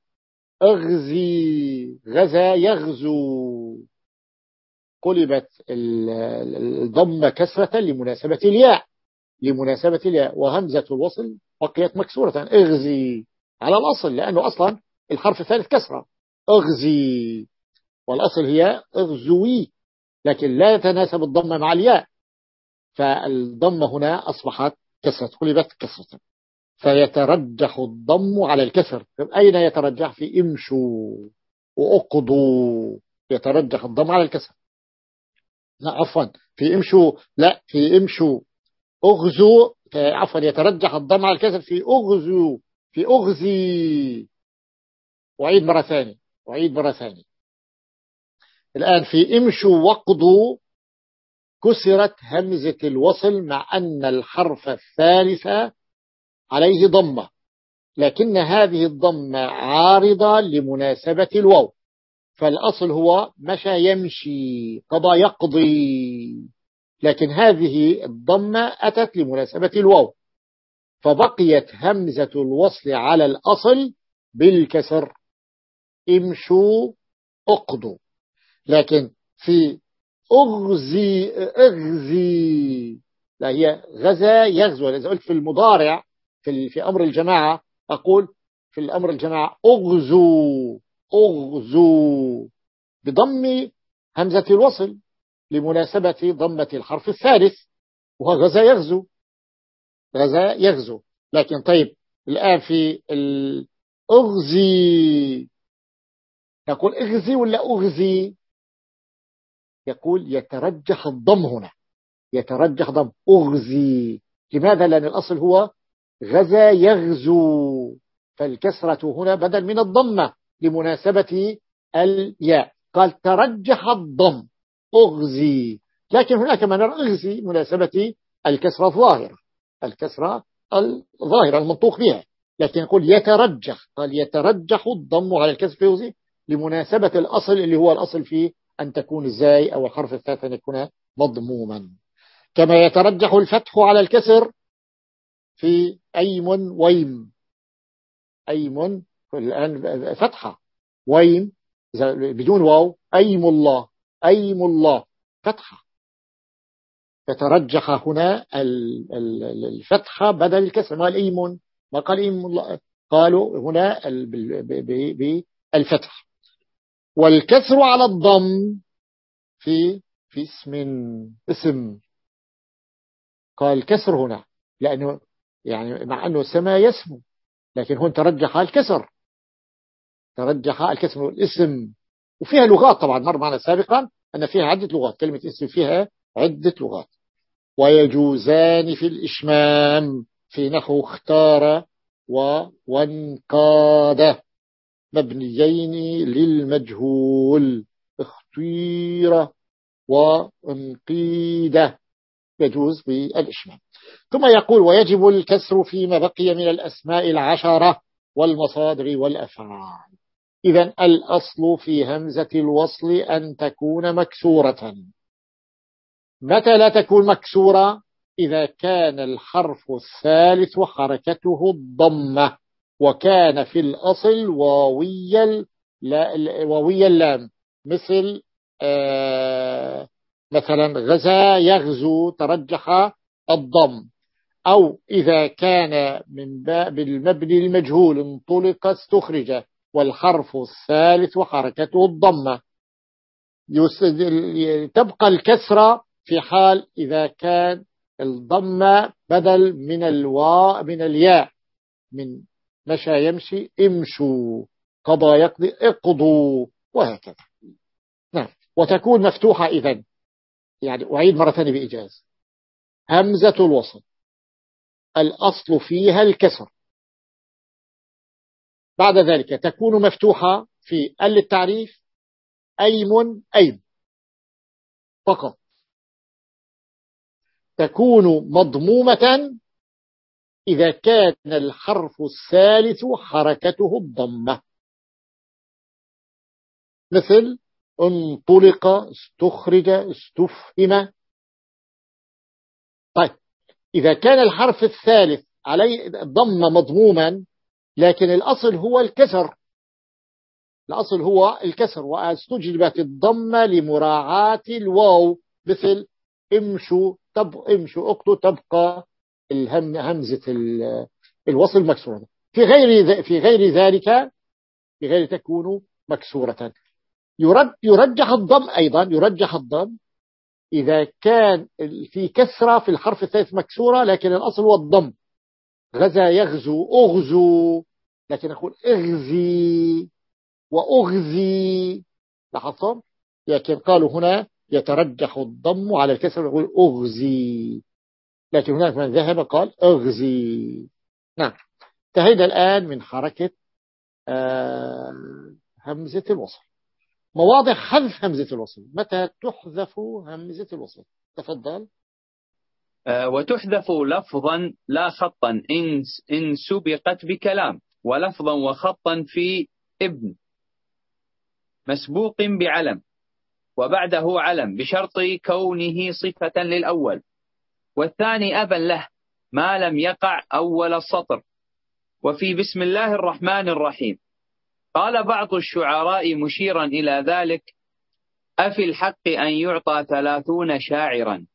أغزي غزا يغزو. قلبت الضمة كسرة لمناسبة الياء. لمناسبة الياء. وهمزة الوصل بقيت مكسورة. أغزي على الأصل لأنه أصلا الحرف الثالث كسرة. أغزي. والأصل هي أغزوي لكن لا يتناسب الضمة مع الياء. فالضمة هنا أصبحت كسرة قلبت كسرة. فيترجح الضم على الكسر. أين يترجح؟ في امشوا وأقضوا. يترجح الضم على الكسر. لا عفوا. في امشوا لا في امشوا. اغزوا عفوا يترجح الضم على الكسر. في اغزوا في اغزي. وعيد مرة ثانية. وعيد مرة ثانية. الآن في امشوا وقضوا كسرت همزة الوصل مع أن الحرف الثالث عليه ضمة. لكن هذه الضمة عارضة لمناسبة الواو. فالأصل هو مشى يمشي قضى يقضي. لكن هذه الضمة أتت لمناسبة الواو. فبقيت همزة الوصل على الأصل بالكسر. امشوا اقضوا. لكن في أغزي أغزي. لا هي غزا يغزو. إذا قلت في المضارع في, في أمر الجماعة أقول في الأمر الجماعة أغزو أغزو. بضم همزة الوصل لمناسبة ضمة الحرف الثالث وهو غزا يغزو. غزا يغزو. لكن طيب الآن في الأغزي نقول أغزي ولا أغزي؟ يقول يترجح الضم هنا. يترجح ضم. أغزي. لماذا؟ لأن الأصل هو غزا يغزو. فالكسرة هنا بدل من الضمة لمناسبة الياء. قال ترجح الضم. أغزي. لكن هناك من أغزي مناسبة الكسرة الظاهرة. الكسرة الظاهرة المنطوق بها. لكن يقول يترجح. قال يترجح الضم على الكسر في أغزي لمناسبة الأصل اللي هو الأصل في أن تكون الزاي أو الحرف الثالث أن يكون مضموما. كما يترجح الفتح على الكسر في أيم ويم. أيم الآن فتحة. ويم بدون واو أيم الله. أيم الله. فتحة. يترجح هنا الفتحة بدل الكسر. ما الأيمن ما قال أيم الله. قالوا هنا بالفتح. والكسر على الضم في في اسم اسم. قال الكسر هنا لأنه يعني مع أنه السماء يسمو لكن هون ترجح الكسر. ترجح الكسر والاسم. وفيها لغات طبعا مر معنا سابقا أن فيها عدة لغات. كلمة اسم فيها عدة لغات. ويجوزان في الإشمام في نحو اختار وانقاد. مبنيين للمجهول اختير وانقيد. يجوز بالإشمام. ثم يقول ويجب الكسر فيما بقي من الأسماء العشرة والمصادر والأفعال. إذا الأصل في همزة الوصل أن تكون مكسورة. متى لا تكون مكسورة؟ إذا كان الحرف الثالث حركته الضمة. وكان في الأصل واوي واوي اللام. مثل آه مثلا غزا يغزو ترجح الضم. أو إذا كان من باب المبني المجهول انطلق استخرج والحرف الثالث حركته الضمة تبقى الكسرة في حال إذا كان الضمة بدل من الواء من الياء من مشى يمشي امشوا. قضى يقضي اقضوا. وهكذا. نعم. وتكون مفتوحة إذن. يعني أعيد مرة ثانية بإجاز همزة الوصل. الأصل فيها الكسر. بعد ذلك تكون مفتوحة في ال التعريف. أيم أيم. فقط. تكون مضمومة إذا كان الحرف الثالث حركته الضمة. مثل انطلق استخرج استفهم. طيب إذا كان الحرف الثالث عليه ضمة مضموما لكن الأصل هو الكسر. الأصل هو الكسر واستجلبت الضمة لمراعاة الواو. مثل امشوا تب امشوا اقتوا تبقى. همزة الوصل مكسورة. في غير في غير ذلك في غير تكون مكسورة. يرد يرجح الضم أيضا يرجح الضم إذا كان في كسرة في الحرف الثالث مكسورة لكن الأصل هو الضم. غزا يغزو أغزو. لكن أقول أغزي وأغزي. لاحظتم لكن قالوا هنا يترجح الضم على الكسر يقول أغزي. لكن هناك من ذهب قال أغزي. نعم. انتهينا الآن من حركة آه همزة الوصل. مواضع حذف همزة الوصل. متى تحذف همزة الوصل؟ تفضل. آه وتحذف لفظا لا خطا. إن, إن سبقت بكلام. ولفظا وخطا في ابن. مسبوق بعلم. وبعده علم. بشرط كونه صفة للأول. والثاني أبا له ما لم يقع أول السطر وفي بسم الله الرحمن الرحيم. قال بعض الشعراء مشيرا إلى ذلك أفي الحق أن يعطى ثلاثون شاعرا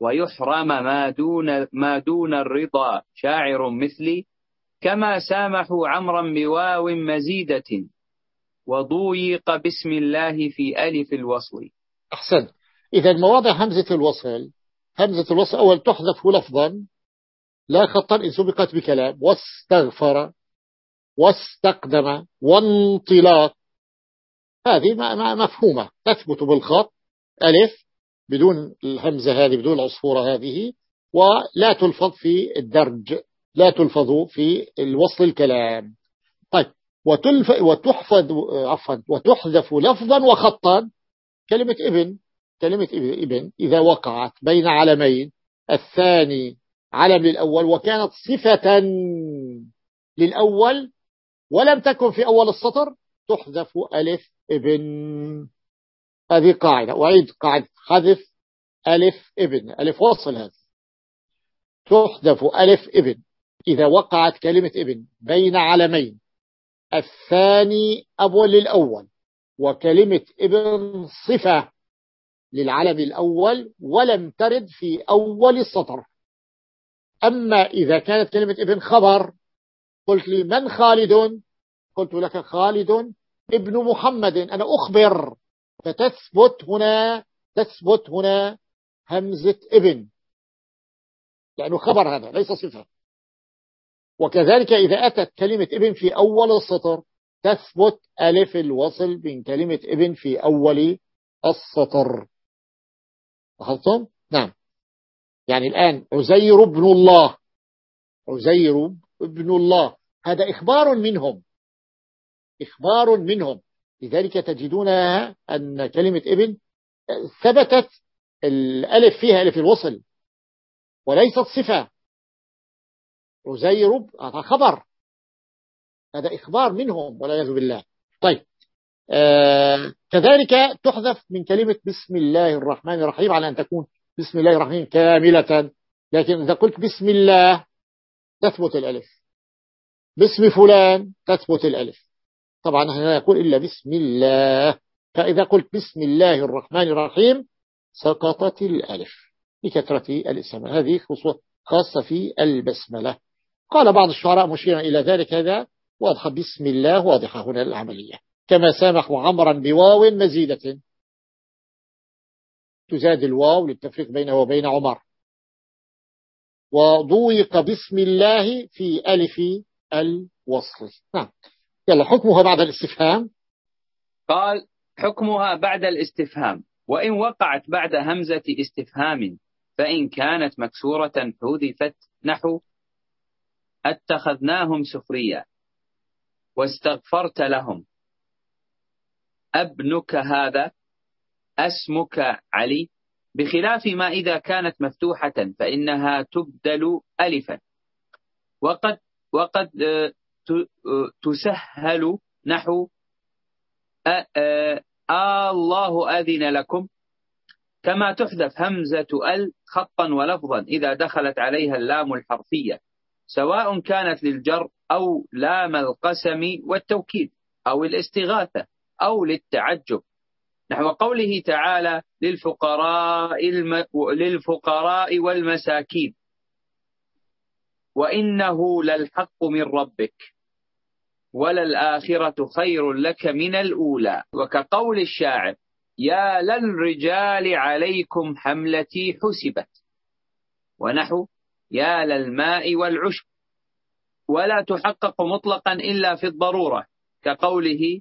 ويحرم ما دون, ما دون الرضا شاعر مثلي كما سامحوا عمرا بواو مزيدة وضويق بسم الله في ألف الوصل. أحسن. إذا مواضع همزة الوصل همزة الوصل أول تحذف لفظا. لا خطا إن سبقت بكلام. واستغفر. واستقدم. وانطلاق. هذه مفهومة. تثبت بالخط ألف. بدون الهمزة هذه بدون العصفورة هذه. ولا تلفظ في الدرج. لا تلفظ في الوصل الكلام. طيب. وتلف وتحفظ عفوا. وتحذف لفظا وخطا. كلمة ابن. كلمة ابن إذا وقعت بين علمين الثاني علم للأول وكانت صفة للأول ولم تكن في أول السطر تحذف ألف إبن. هذه قاعدة. وعيد قاعدة. حذف ألف إبن. ألف وصل هذا. تحذف ألف إبن. إذا وقعت كلمة إبن بين علمين الثاني أول للأول وكلمة إبن صفة للعلم الأول ولم ترد في أول السطر. أما إذا كانت كلمة ابن خبر قلت لي من خالد؟ قلت لك خالد ابن محمد أنا أخبر. فتثبت هنا تثبت هنا همزة ابن. لأنه خبر هذا ليس صفة. وكذلك إذا أتت كلمة ابن في أول السطر تثبت ألف الوصل من كلمة ابن في أول السطر. لاحظتم؟ نعم. يعني الآن عزير ابن الله. عزير ابن الله. هذا إخبار منهم. إخبار منهم. لذلك تجدون أن كلمة ابن ثبتت الألف فيها ألف الوصل. وليست صفة. عزير هذا خبر. هذا إخبار منهم والعياذ بالله. طيب. كذلك تحذف من كلمة بسم الله الرحمن الرحيم على أن تكون بسم الله الرحمن كاملة. لكن إذا قلت بسم الله تثبت الألف. باسم فلان تثبت الألف. طبعا هنا يقول إلا بسم الله. فإذا قلت بسم الله الرحمن الرحيم سقطت الألف لكثرة الاسم. هذه خاصة في البسملة. قال بعض الشعراء مشيرا إلى ذلك هذا. واضحة بسم الله واضحة هنا العملية. كما سامحوا عمرا بواو مزيدة. تزاد الواو للتفريق بينه وبين عمر. وضويق بسم الله في ألف الوصل. نعم. يلا حكمها بعد الاستفهام. قال حكمها بعد الاستفهام. وإن وقعت بعد همزة استفهام فإن كانت مكسورة حذفت نحو أتخذناهم سخريا واستغفرت لهم. أبنك هذا أسمك علي. بخلاف ما إذا كانت مفتوحة فإنها تبدل ألفا. وقد وقد تسهل نحو آه الله أذن لكم. كما تحذف همزة ال خطا ولفظا إذا دخلت عليها اللام الحرفية سواء كانت للجر أو لام القسم والتوكيد أو الاستغاثة. أو للتعجب. نحو قوله تعالى للفقراء, الم... للفقراء والمساكين. وإنه للحق من ربك وللآخرة خير لك من الأولى. وكقول الشاعر يا للرجال عليكم حملتي حسبت. ونحو يا للماء والعشب. ولا تحقق مطلقا إلا في الضرورة. كقوله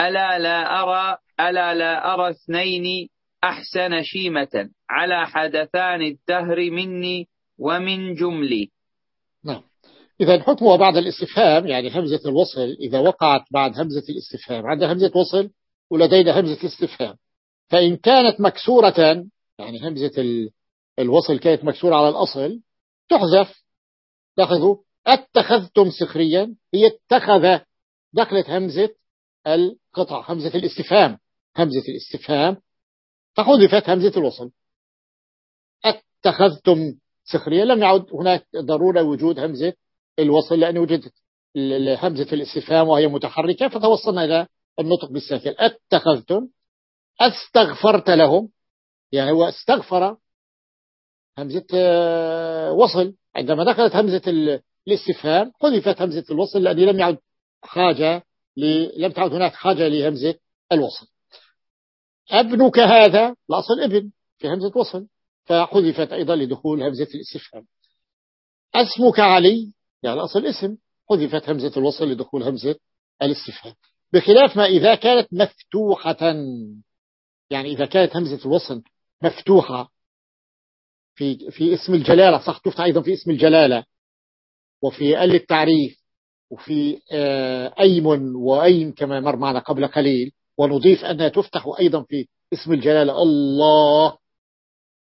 ألا لا أرى ألا لا أرى اثنين أحسن شيمة. على حدثان الدهر مني ومن جملي. نعم. إذا حكمه بعد الاستفهام يعني همزة الوصل إذا وقعت بعد همزة الاستفهام عندها همزة وصل ولدينا همزة استفهام فإن كانت مكسورة يعني همزة الوصل كانت مكسورة على الأصل تحذف لاحظوا اتخذتم سخريا هي اتخذ دخلت همزة القطع همزة الاستفهام. همزة الاستفهام. فحذفت همزة الوصل. أتخذتم سخريا لم يعد هناك ضرورة وجود همزة الوصل لأن وجدت همزة الاستفهام وهي متحركة فتوصلنا إلى النطق بالساكن. أتخذتم. أستغفرت لهم. يعني هو استغفر همزة آه، وصل. عندما دخلت همزة الاستفهام حذفت همزة الوصل لأنه لم يعد حاجة لم تعد هناك حاجة لهمزة الوصل. أبنك هذا الأصل ابن في همزة وصل. فحذفت أيضا لدخول همزة الاستفهام. اسمك علي يعني الأصل اسم حذفت همزة الوصل لدخول همزة الاستفهام. بخلاف ما إذا كانت مفتوحة يعني إذا كانت همزة الوصل مفتوحة في في اسم الجلالة صح تفتح أيضا في اسم الجلالة. وفي ال التعريف وفي آه، أيم وأيم كما مر معنا قبل قليل. ونضيف أنها تفتح أيضا في اسم الجلالة الله.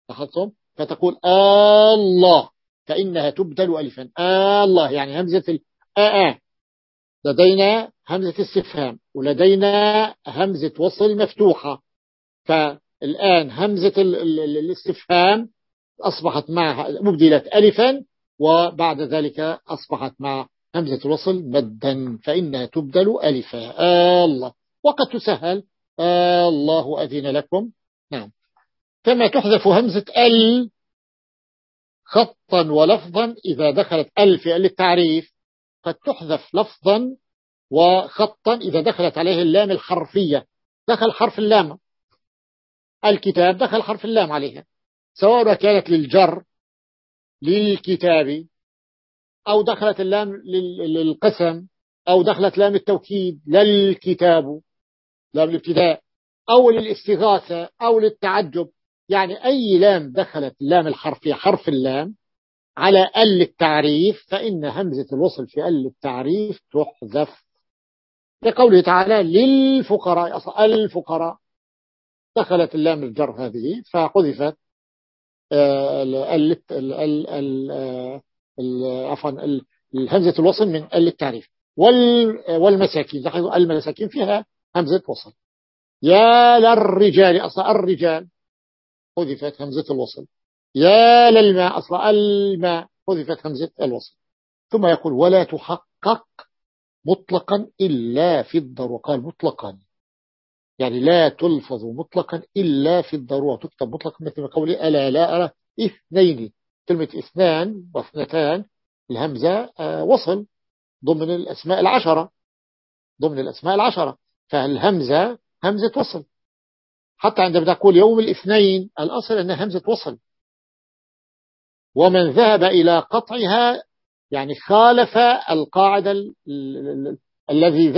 لاحظتم؟ فتقول الله فإنها تبدل ألفا. الله يعني همزة الآآ لدينا همزة استفهام ولدينا همزة وصل مفتوحة. فالآن همزة الاستفهام أصبحت معها مبدلة ألفا وبعد ذلك أصبحت مع همزة الوصل مدا فإنها تبدل ألفا آه الله وقد تسهل. آه الله أذن لكم. نعم. كما تحذف همزة ال خطا ولفظا إذا دخلت ال في ال التعريف قد تحذف لفظا وخطا إذا دخلت عليه اللام الحرفية. دخل حرف اللام. الكتاب دخل حرف اللام عليها. سواء كانت للجر للكتاب أو دخلت اللام للقسم أو دخلت لام التوكيد للكتاب لام الابتداء أو للاستغاثة أو للتعجب. يعني أي لام دخلت لام الحرفية حرف اللام على أل التعريف فإن همزة الوصل في أل التعريف تحذف. لقوله تعالى للفقراء أصلا الفقراء. دخلت اللام الجر هذه فحذفت عفوا همزة الوصل من التعريف والمساكين. لاحظوا المساكين فيها همزة وصل. يا للرجال أصلا الرجال حذفت همزة الوصل. يا للماء أصلا الماء حذفت همزة الوصل. ثم يقول ولا تحقق مطلقا إلا في الضرورة. قال مطلقا. يعني لا تلفظ مطلقا إلا في الضرورة. تكتب مطلقا مثل قولي ألا لا أرى إثنين. كلمة اثنان واثنتان الهمزة آه، وصل ضمن الأسماء العشرة ضمن الأسماء العشرة. فالهمزة همزة وصل. حتى عندما تقول يوم الاثنين الأصل أنها همزة وصل. ومن ذهب إلى قطعها يعني خالف القاعدة الذي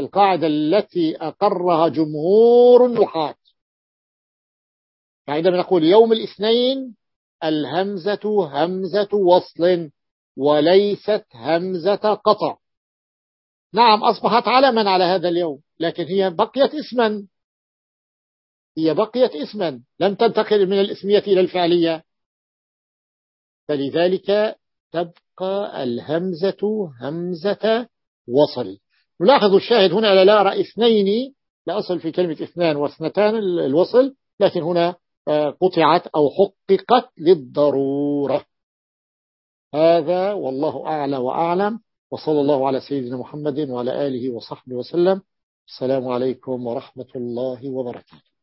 القاعدة التي أقرها جمهور النحاة فعندما نقول يوم الاثنين الهمزة همزة وصل وليست همزة قطع. نعم أصبحت علما على هذا اليوم لكن هي بقيت اسما. هي بقيت اسما لم تنتقل من الاسمية إلى الفعلية. فلذلك تبقى الهمزة همزة وصل. نلاحظ الشاهد هنا لا أرى اثنين لا أصل في كلمة اثنان واثنتان الوصل لكن هنا قطعت أو حققت للضرورة. هذا والله أعلى وأعلم. وصلى الله على سيدنا محمد وعلى آله وصحبه وسلم. السلام عليكم ورحمة الله وبركاته.